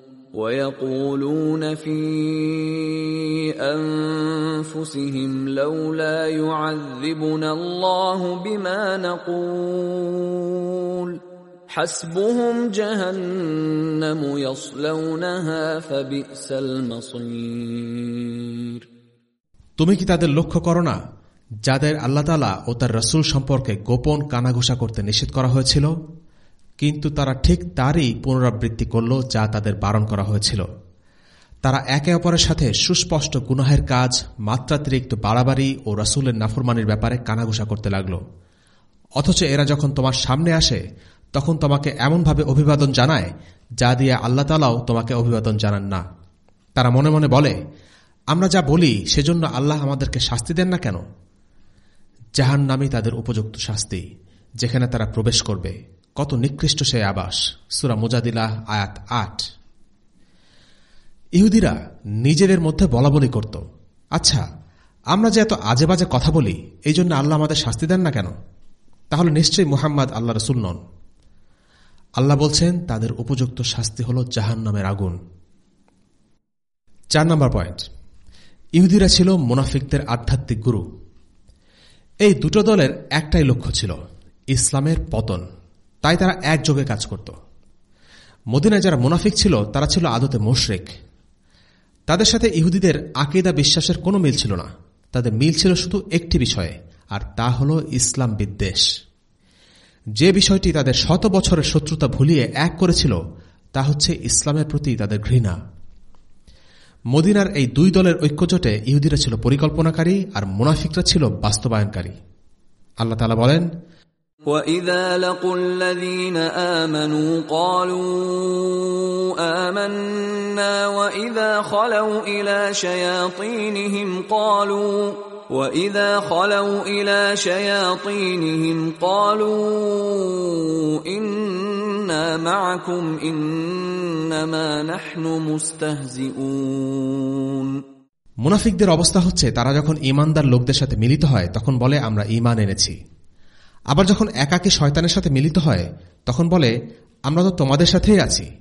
ويقولون في انفسهم لولا يعذبنا الله بما نقول حسبهم جهنم يصلونها فبئس المصير তুমি কি তাদের লক্ষ্য করো না যাদের আল্লাহ তালা ও তার রসুল সম্পর্কে গোপন কানাঘোষা করতে নিষেধ করা হয়েছিল কিন্তু তারা ঠিক তারই পুনরাবৃত্তি করল যা তাদের বারণ করা হয়েছিল। তারা একে অপরের সাথে সুস্পষ্ট গুনাহের কাজ, মাত্রাতিরিক্ত বাড়াবাড়ি ও রসুলের নাফরমানির ব্যাপারে কানাঘোষা করতে লাগল। অথচ এরা যখন তোমার সামনে আসে, তখন তোমাকে এমনভাবে অভিবাদন জানায়, যা দিয়ে আল্লাহ তালাও তোমাকে অভিবাদন জানান না। তারা মনে মনে বলে, আমরা যা বলি, সেজন্য আল্লাহ আমাদেরকে শাস্তি দেন না কেন? জাহান নামই তাদের উপযুক্ত শাস্তি, যেখানে তারা প্রবেশ করবে। কত নিকৃষ্ট সে আবাস। সুরা মুজাদিলা, আয়াত আট। ইহুদিরা নিজেদের মধ্যে বলা বলি করত। আচ্ছা আমরা যে এত আজে বাজে কথা বলি, এই জন্য আল্লাহ আমাদের শাস্তি দেন না কেন? তাহলে নিশ্চয়ই মুহাম্মদ আল্লাহ রসুল নন। আল্লাহ বলছেন, তাদের উপযুক্ত শাস্তি হল জাহান নামের আগুন। চার নম্বর পয়েন্ট। ইহুদিরা ছিল মুনাফিকদের আধ্যাত্মিক গুরু। এই দুটো দলের একটাই লক্ষ্য ছিল, ইসলামের পতন। তাই তারা একযোগে কাজ করত। মদিনায় যারা মুনাফিক ছিল, তারা ছিল আদতে মোশরেক। তাদের সাথে ইহুদিদের আকিদা বিশ্বাসের কোনো মিল ছিল না। তাদের মিল ছিল শুধু একটি বিষয়ে, আর তা হল ইসলাম বিদ্বেষ। যে বিষয়টি তাদের শত বছরের শত্রুতা ভুলিয়ে এক করেছিল, তা হচ্ছে ইসলামের প্রতি তাদের ঘৃণা। মদিনার এই দুই দলের ঐক্যজোটে ইহুদিরা ছিল পরিকল্পনাকারী আর মুনাফিকরা ছিল বাস্তবায়নকারী। আল্লাহ বলেন وَإِذَا لَقُوا الَّذِينَ آمَنُوا قَالُوا آمَنَّا وَإِذَا خَلَوْا إِلَى شَيَاطِينِهِمْ قَالُوا وَإِذَا خَلَوْا إِلَى شَيَاطِينِهِمْ قَالُوا إِنَّا مَعَكُمْ إِنَّمَا نَحْنُ مُسْتَهْزِئُونَ মুনাফিকদের অবস্থা হচ্ছে তারা যখন ইমানদার লোকদের সাথে মিলিত হয় তখন বলে আমরা ইমান এনেছি আবার যখন একাকে শয়তানের সাথে মিলিত হয়, তখন বলে, আমরা তো তোমাদের সাথেই আছি।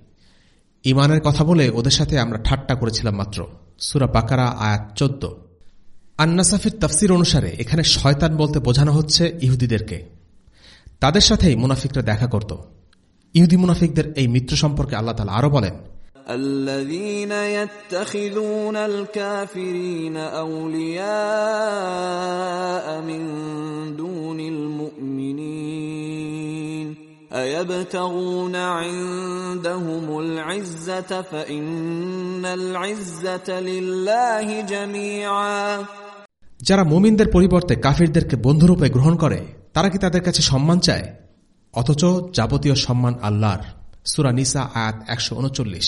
ইমানের কথা বলে ওদের সাথে আমরা ঠাট্টা করেছিলাম মাত্র। সুরা বাকারা, আয়াত চোদ্দ। আন্নাসাফির তফসির অনুসারে এখানে শয়তান বলতে বোঝানো হচ্ছে ইহুদিদেরকে। তাদের সাথেই মুনাফিকরা দেখা করত। ইহুদি মুনাফিকদের এই মিত্র সম্পর্কে আল্লাহ তালা আরও বলেন الذين يتخذون الكافرين أولياء من دون المؤمنين أيبتغون عندهم العزة فإن العزة لله جميعا যারা মুমিনদের পরিবর্তে কাফিরদেরকে বন্ধুরূপে গ্রহণ করে তারা কি তাদের কাছে সম্মান চায় অথচ যাবতীয় সম্মান আল্লাহর সুরা নিসা আয়াত একশো উনচল্লিশ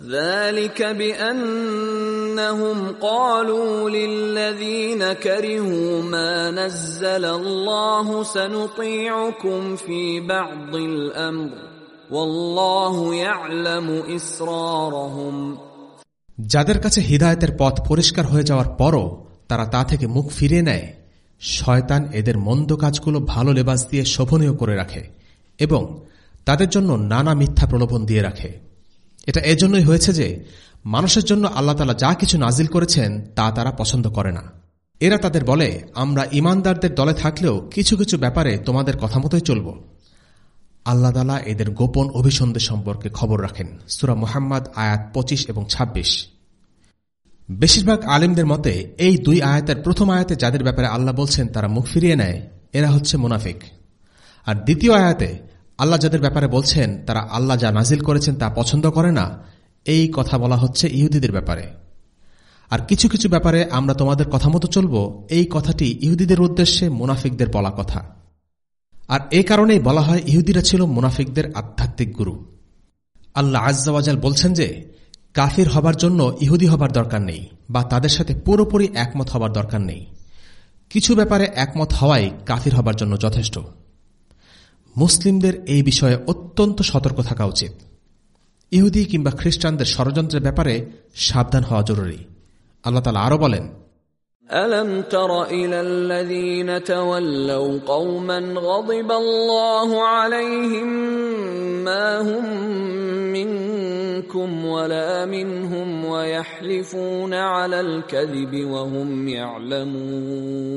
ذلك بأنهم قالوا للذين كرهوا ما نزل الله سنطيعكم في بعض الأمر والله يعلم إسرارهم যাদের কাছে হিদায়তের পথ পরিষ্কার হয়ে যাওয়ার পরও তারা তা থেকে মুখ ফিরিয়ে নেয় শয়তান এদের মন্দ কাজগুলো ভালো লেবাস দিয়ে শোভনীয় করে রাখে এবং তাদের জন্য নানা মিথ্যা প্রলোভন দিয়ে রাখে এটা এজন্যই হয়েছে যে মানুষের জন্য আল্লাহ তালা যা কিছু নাজিল করেছেন তা তারা পছন্দ করে না। এরা তাদের বলে, আমরা ইমানদারদের দলে থাকলেও কিছু কিছু ব্যাপারে তোমাদের কথা মতোই চলব। আল্লাহ তালা এদের গোপন অভিসন্ধে সম্পর্কে খবর রাখেন। সুরা মোহাম্মদ, আয়াত পঁচিশ এবং ২৬ বেশিরভাগ আলিমদের মতে, এই দুই আয়াতের প্রথম আয়াতে যাদের ব্যাপারে আল্লাহ বলছেন তারা মুখ ফিরিয়ে নেয়, এরা হচ্ছে মুনাফিক। আর দ্বিতীয় আয়াতে আল্লাহ যাদের ব্যাপারে বলছেন, তারা আল্লাহ যা নাজিল করেছেন তা পছন্দ করে না, এই কথা বলা হচ্ছে ইহুদিদের ব্যাপারে। আর কিছু কিছু ব্যাপারে আমরা তোমাদের কথা মতো চলব, এই কথাটি ইহুদিদের উদ্দেশ্যে মুনাফিকদের বলা কথা। আর এ কারণেই বলা হয় ইহুদিরা ছিল মুনাফিকদের আধ্যাত্মিক গুরু। আল্লাহ আজ্জাওয়াজাল বলছেন যে, কাফির হবার জন্য ইহুদি হবার দরকার নেই, বা তাদের সাথে পুরোপুরি একমত হবার দরকার নেই। কিছু ব্যাপারে একমত হওয়াই কাফির হবার জন্য যথেষ্ট। মুসলিমদের এই বিষয়ে অত্যন্ত সতর্ক থাকা উচিত ইহুদি কিংবা খ্রিস্টানদের ষড়যন্ত্রের ব্যাপারে সাবধান হওয়া জরুরি আল্লাহ তালা আরও বলেন ألم تر إلى الذين تولوا قوما غضب الله عليهم ما هم منكم ولا منهم ويحلفون على الكذب وهم يعلمون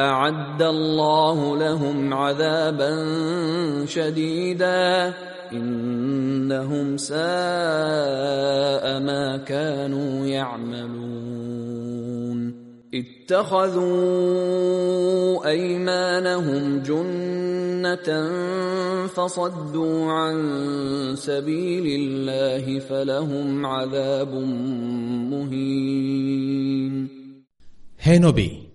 أعد الله لهم عذابا شديدا إنهم ساء ما كانوا يعملون. اتخذوا أيمانهم جنة فصدوا عن سبيل الله فلهم عذاب مهين. هي نبي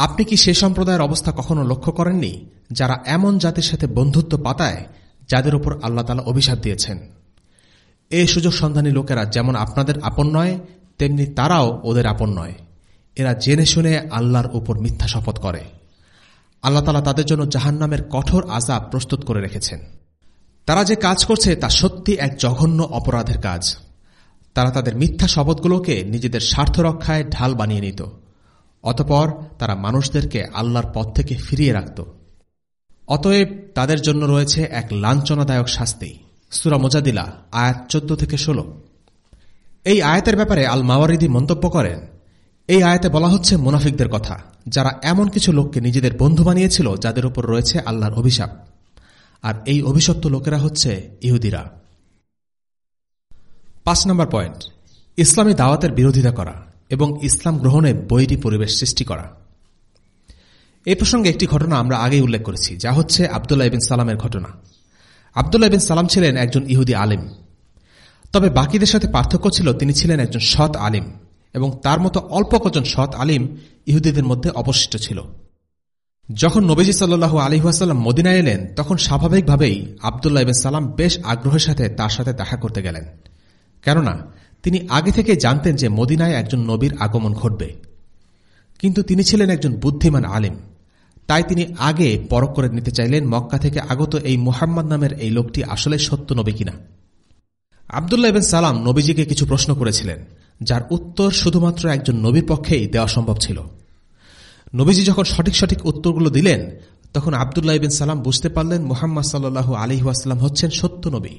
আপনি কি সে সম্প্রদায়ের অবস্থা কখনো লক্ষ্য করেননি? যারা এমন জাতির সাথে বন্ধুত্ব পাতায়, যাদের উপর আল্লাহ তালা অভিশাপ দিয়েছেন। এই সুযোগ সন্ধানী লোকেরা যেমন আপনাদের আপন নয়, তেমনি তারাও ওদের আপন নয়। এরা জেনে শুনে আল্লাহর উপর মিথ্যা শপথ করে। আল্লাহ তালা তাদের জন্য জাহান্নামের কঠোর আজাব প্রস্তুত করে রেখেছেন। তারা যে কাজ করছে, তা সত্যি এক জঘন্য অপরাধের কাজ। তারা তাদের মিথ্যা শপথগুলোকে নিজেদের স্বার্থ রক্ষায় ঢাল বানিয়ে নিত। অতপর তারা মানুষদেরকে আল্লাহর পথ থেকে ফিরিয়ে রাখত। অতএব তাদের জন্য রয়েছে এক লাঞ্ছনাদায়ক শাস্তি। সুরা মোজাদিলা আয়াত চোদ্দ থেকে ষোলো। এই আয়াতের ব্যাপারে আল মাওয়ারিদি মন্তব্য করেন, এই আয়াতে বলা হচ্ছে মুনাফিকদের কথা, যারা এমন কিছু লোককে নিজেদের বন্ধু বানিয়েছিল যাদের উপর রয়েছে আল্লাহর অভিশাপ। আর এই অভিশপ্ত লোকেরা হচ্ছে ইহুদিরা। পাঁচ নম্বর পয়েন্ট, ইসলামী দাওয়াতের বিরোধিতা করা। এবং ইসলাম গ্রহণে বৈরী পরিবেশ সৃষ্টি করা। এই প্রসঙ্গে একটি ঘটনা আমরা আগেই উল্লেখ করেছি, যা হচ্ছে আবদুল্লাহ ইবিন সালামের ঘটনা। আবদুল্লাহ ইবিন সালাম ছিলেন একজন ইহুদি আলিম। তবে বাকিদের সাথে পার্থক্য ছিল, তিনি ছিলেন একজন সৎ আলিম এবং তার মতো অল্প কজন সৎ আলিম ইহুদিদের মধ্যে অবশিষ্ট ছিল। যখন নবীজি সাল্লু আলিহাসাল্লাম মদিনা এলেন, তখন স্বাভাবিকভাবেই আবদুল্লাহ ইবেন সালাম বেশ আগ্রহের সাথে তার সাথে দেখা করতে গেলেন। কেননা তিনি আগে থেকে জানতেন যে মদিনায় একজন নবীর আগমন ঘটবে। কিন্তু তিনি ছিলেন একজন বুদ্ধিমান আলিম। তাই তিনি আগে পরক করে নিতে চাইলেন মক্কা থেকে আগত এই মুহাম্মদ নামের এই লোকটি আসলে সত্য নবী কিনা। আবদুল্লাহ ইবেন সালাম নবীজিকে কিছু প্রশ্ন করেছিলেন, যার উত্তর শুধুমাত্র একজন নবীর পক্ষেই দেওয়া সম্ভব ছিল। নবীজি যখন সঠিক সঠিক উত্তরগুলো দিলেন, তখন আবদুল্লাহ ইবিন সালাম বুঝতে পারলেন মোহাম্মদ সাল্লু আলহিহাস্লাম হচ্ছেন সত্য নবী,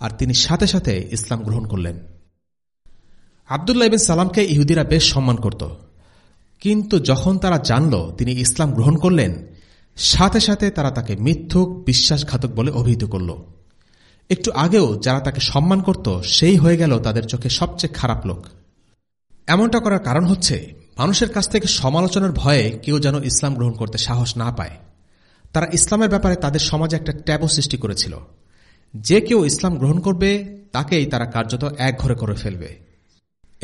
আর তিনি সাথে সাথে ইসলাম গ্রহণ করলেন। আবদুল্লাহ ইবিন সালামকে ইহুদিরা বেশ সম্মান করত। কিন্তু যখন তারা জানল তিনি ইসলাম গ্রহণ করলেন, সাথে সাথে তারা তাকে মিথ্যুক, বিশ্বাসঘাতক বলে অভিহিত করল। একটু আগেও যারা তাকে সম্মান করত, সেই হয়ে গেল তাদের চোখে সবচেয়ে খারাপ লোক। এমনটা করার কারণ হচ্ছে, মানুষের কাছ থেকে সমালোচনার ভয়ে কেউ যেন ইসলাম গ্রহণ করতে সাহস না পায়। তারা ইসলামের ব্যাপারে তাদের সমাজে একটা ট্যাবও সৃষ্টি করেছিল। যে কেউ ইসলাম গ্রহণ করবে, তাকেই তারা কার্যত এক ঘরে করে ফেলবে।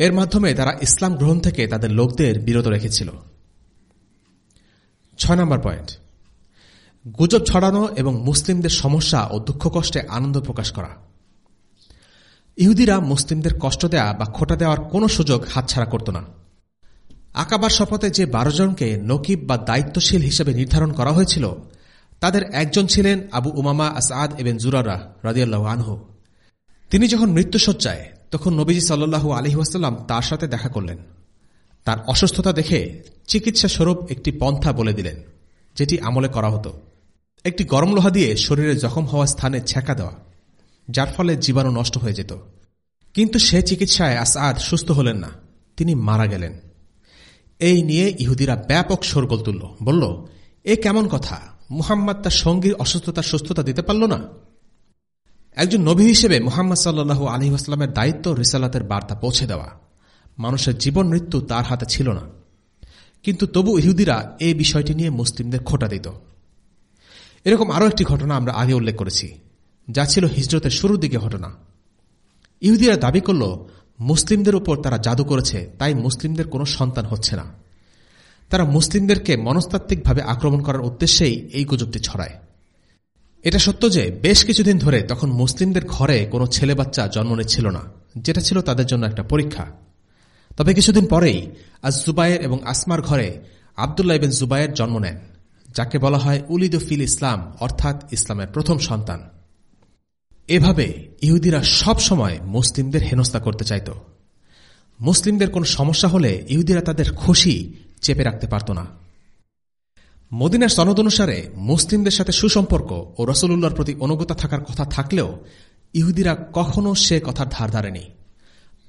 এর মাধ্যমে তারা ইসলাম গ্রহণ থেকে তাদের লোকদের বিরত রেখেছিল। ছয় নম্বর পয়েন্ট। গুজব ছড়ানো এবং মুসলিমদের সমস্যা ও দুঃখ কষ্টে আনন্দ প্রকাশ করা। ইহুদিরা মুসলিমদের কষ্ট দেয়া বা খোটা দেওয়ার কোনো সুযোগ হাতছাড়া করত না। আকাবার শপথে যে বারো জনকে নকিব বা দায়িত্বশীল হিসেবে নির্ধারণ করা হয়েছিল, তাদের একজন ছিলেন আবু উমামা আসাদ এবেন জুরারা রাজিয়াল্লাহ আনহু। তিনি যখন মৃত্যুসজ্জায় তখন নবীজি সাল্লু আলহিহাস্লাম তার সাথে দেখা করলেন। তার অসুস্থতা দেখে চিকিৎসা স্বরূপ একটি পন্থা বলে দিলেন, যেটি আমলে করা হতো। একটি গরম লোহা দিয়ে শরীরে জখম হওয়া স্থানে ছেঁকা দেওয়া, যার ফলে জীবাণু নষ্ট হয়ে যেত। কিন্তু সে চিকিৎসায় আসাদ সুস্থ হলেন না, তিনি মারা গেলেন। এই নিয়ে ইহুদিরা ব্যাপক সরগোল তুলল, বলল, এ কেমন কথা? মুহাম্মদ তার সঙ্গীর অসুস্থতার সুস্থতা দিতে পারল না? একজন নবী হিসেবে মোহাম্মদ সাল্লু আলহিহাস্লামের দায়িত্ব রিসালাতের বার্তা পৌঁছে দেওয়া। মানুষের জীবন মৃত্যু তার হাতে ছিল না। কিন্তু তবু ইহুদিরা এই বিষয়টি নিয়ে মুসলিমদের খোটা দিত। এরকম আরও একটি ঘটনা আমরা আগে উল্লেখ করেছি, যা ছিল হিজরতের শুরুর দিকে ঘটনা। ইহুদিরা দাবি করল, মুসলিমদের উপর তারা জাদু করেছে, তাই মুসলিমদের কোনো সন্তান হচ্ছে না। তারা মুসলিমদেরকে মনস্তাত্ত্বিকভাবে আক্রমণ করার উদ্দেশ্যেই এই গুজবটি ছড়ায়। এটা সত্য যে বেশ কিছুদিন ধরে তখন মুসলিমদের ঘরে কোনো ছেলে বাচ্চা জন্ম নিচ্ছিল না, যেটা ছিল তাদের জন্য একটা পরীক্ষা। তবে কিছুদিন পরেই আজ জুবাইয়ের এবং আসমার ঘরে আবদুল্লাহ বিন জুবাইয়ের জন্ম নেন, যাকে বলা হয় উলিদ ফিল ইসলাম, অর্থাৎ ইসলামের প্রথম সন্তান। এভাবে ইহুদিরা সব সময় মুসলিমদের হেনস্থা করতে চাইত। মুসলিমদের কোনো সমস্যা হলে ইহুদিরা তাদের খুশি চেপে রাখতে পারত না। মদিনার সনদ অনুসারে মুসলিমদের সাথে সুসম্পর্ক ও রসুল্লাহর প্রতি অনুগতা থাকার কথা থাকলেও ইহুদিরা কখনো সে কথার ধার ধারেনি।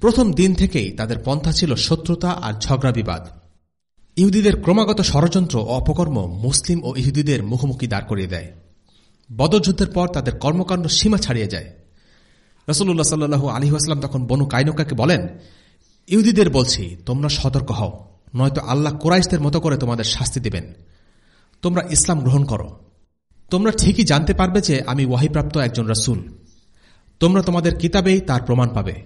প্রথম দিন থেকেই তাদের পন্থা ছিল শত্রুতা আর ঝগড়া বিবাদ। ইহুদিদের ক্রমাগত ষড়যন্ত্র ও অপকর্ম মুসলিম ও ইহুদিদের মুখোমুখি দাঁড় করিয়ে দেয়। বদযুদ্ধের পর তাদের কর্মকাণ্ড সীমা ছাড়িয়ে যায়। রসুল্লাহ সাল্লু আসলাম তখন বনু কাইনকাকে বলেন, ইহুদিদের বলছি, তোমরা সতর্ক হও, নয়তো আল্লাহ কোরাইশদের মতো করে তোমাদের শাস্তি দেবেন। তোমরা ইসলাম গ্রহণ করো। তোমরা ঠিকই জানতে পারবে যে আমি ওয়াহিপ্রাপ্ত একজন রসুল। তোমরা তোমাদের কিতাবেই তার প্রমাণ পাবে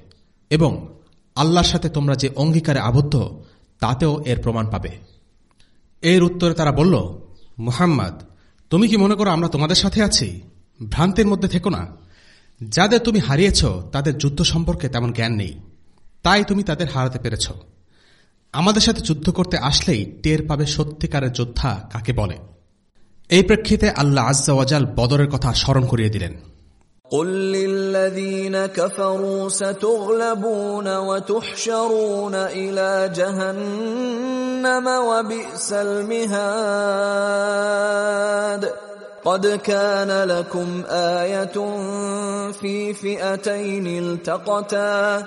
এবং আল্লাহর সাথে তোমরা যে অঙ্গীকারে আবদ্ধ, তাতেও এর প্রমাণ পাবে। এর উত্তরে তারা বলল, মুহাম্মদ, তুমি কি মনে করো আমরা তোমাদের সাথে আছি? ভ্রান্তির মধ্যে থেকো না। যাদের তুমি হারিয়েছ, তাদের যুদ্ধ সম্পর্কে তেমন জ্ঞান নেই। তাই তুমি তাদের হারাতে পেরেছ। আমাদের সাথে যুদ্ধ করতে আসলেই টের পাবে সত্যিকারের যোদ্ধা কাকে বলে এই প্রেক্ষিতে আল্লাহ আজ্জাওয়াজাল বদরের কথা স্মরণ করিয়ে দিলেন قل للذين كفروا ستغلبون وتحشرون إلى جهنم وبئس المهاد قد كان لكم آية في فئتين التقتا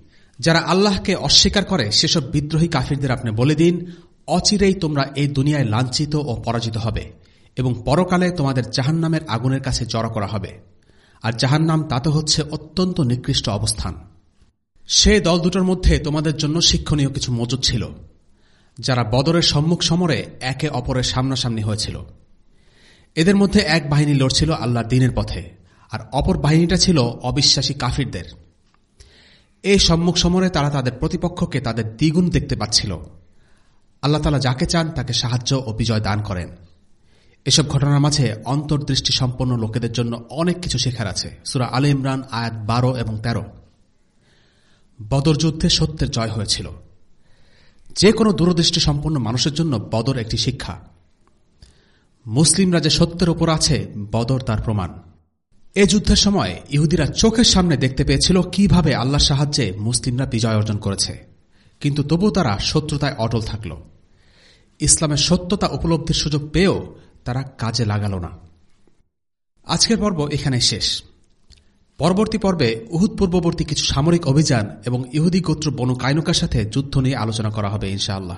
যারা আল্লাহকে অস্বীকার করে, সেসব বিদ্রোহী কাফিরদের আপনি বলে দিন, অচিরেই তোমরা এই দুনিয়ায় লাঞ্ছিত ও পরাজিত হবে এবং পরকালে তোমাদের জাহান্নামের আগুনের কাছে জড়ো করা হবে। আর জাহান্নাম তাতে হচ্ছে অত্যন্ত নিকৃষ্ট অবস্থান। সে দল দুটোর মধ্যে তোমাদের জন্য শিক্ষণীয় কিছু মজুদ ছিল, যারা বদরের সম্মুখ সমরে একে অপরের সামনাসামনি হয়েছিল। এদের মধ্যে এক বাহিনী লড়ছিল আল্লাহর দিনের পথে, আর অপর বাহিনীটা ছিল অবিশ্বাসী কাফিরদের। এই সম্মুখ সমরে তারা তাদের প্রতিপক্ষকে তাদের দ্বিগুণ দেখতে পাচ্ছিল। আল্লাহ তালা যাকে চান তাকে সাহায্য ও বিজয় দান করেন। এসব ঘটনার মাঝে অন্তর্দৃষ্টি সম্পন্ন লোকেদের জন্য অনেক কিছু শেখার আছে। সুরা আল ইমরান, আয়াত বারো এবং তেরো। বদর যুদ্ধে সত্যের জয় হয়েছিল। যে কোনো দূরদৃষ্টি সম্পন্ন মানুষের জন্য বদর একটি শিক্ষা। মুসলিমরা যে সত্যের ওপর আছে, বদর তার প্রমাণ। এ যুদ্ধের সময় ইহুদিরা চোখের সামনে দেখতে পেয়েছিল কীভাবে আল্লাহর সাহায্যে মুসলিমরা বিজয় অর্জন করেছে। কিন্তু তবু তারা শত্রুতায় অটল থাকল। ইসলামের সত্যতা উপলব্ধির সুযোগ পেয়েও তারা কাজে লাগাল না। আজকের পর্ব এখানে শেষ। পরবর্তী পর্বে উহুদ পূর্ববর্তী কিছু সামরিক অভিযান এবং ইহুদি গোত্র বনু কায়নুকার সাথে যুদ্ধ নিয়ে আলোচনা করা হবে ইনশাআল্লাহ।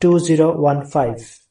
two zero one five.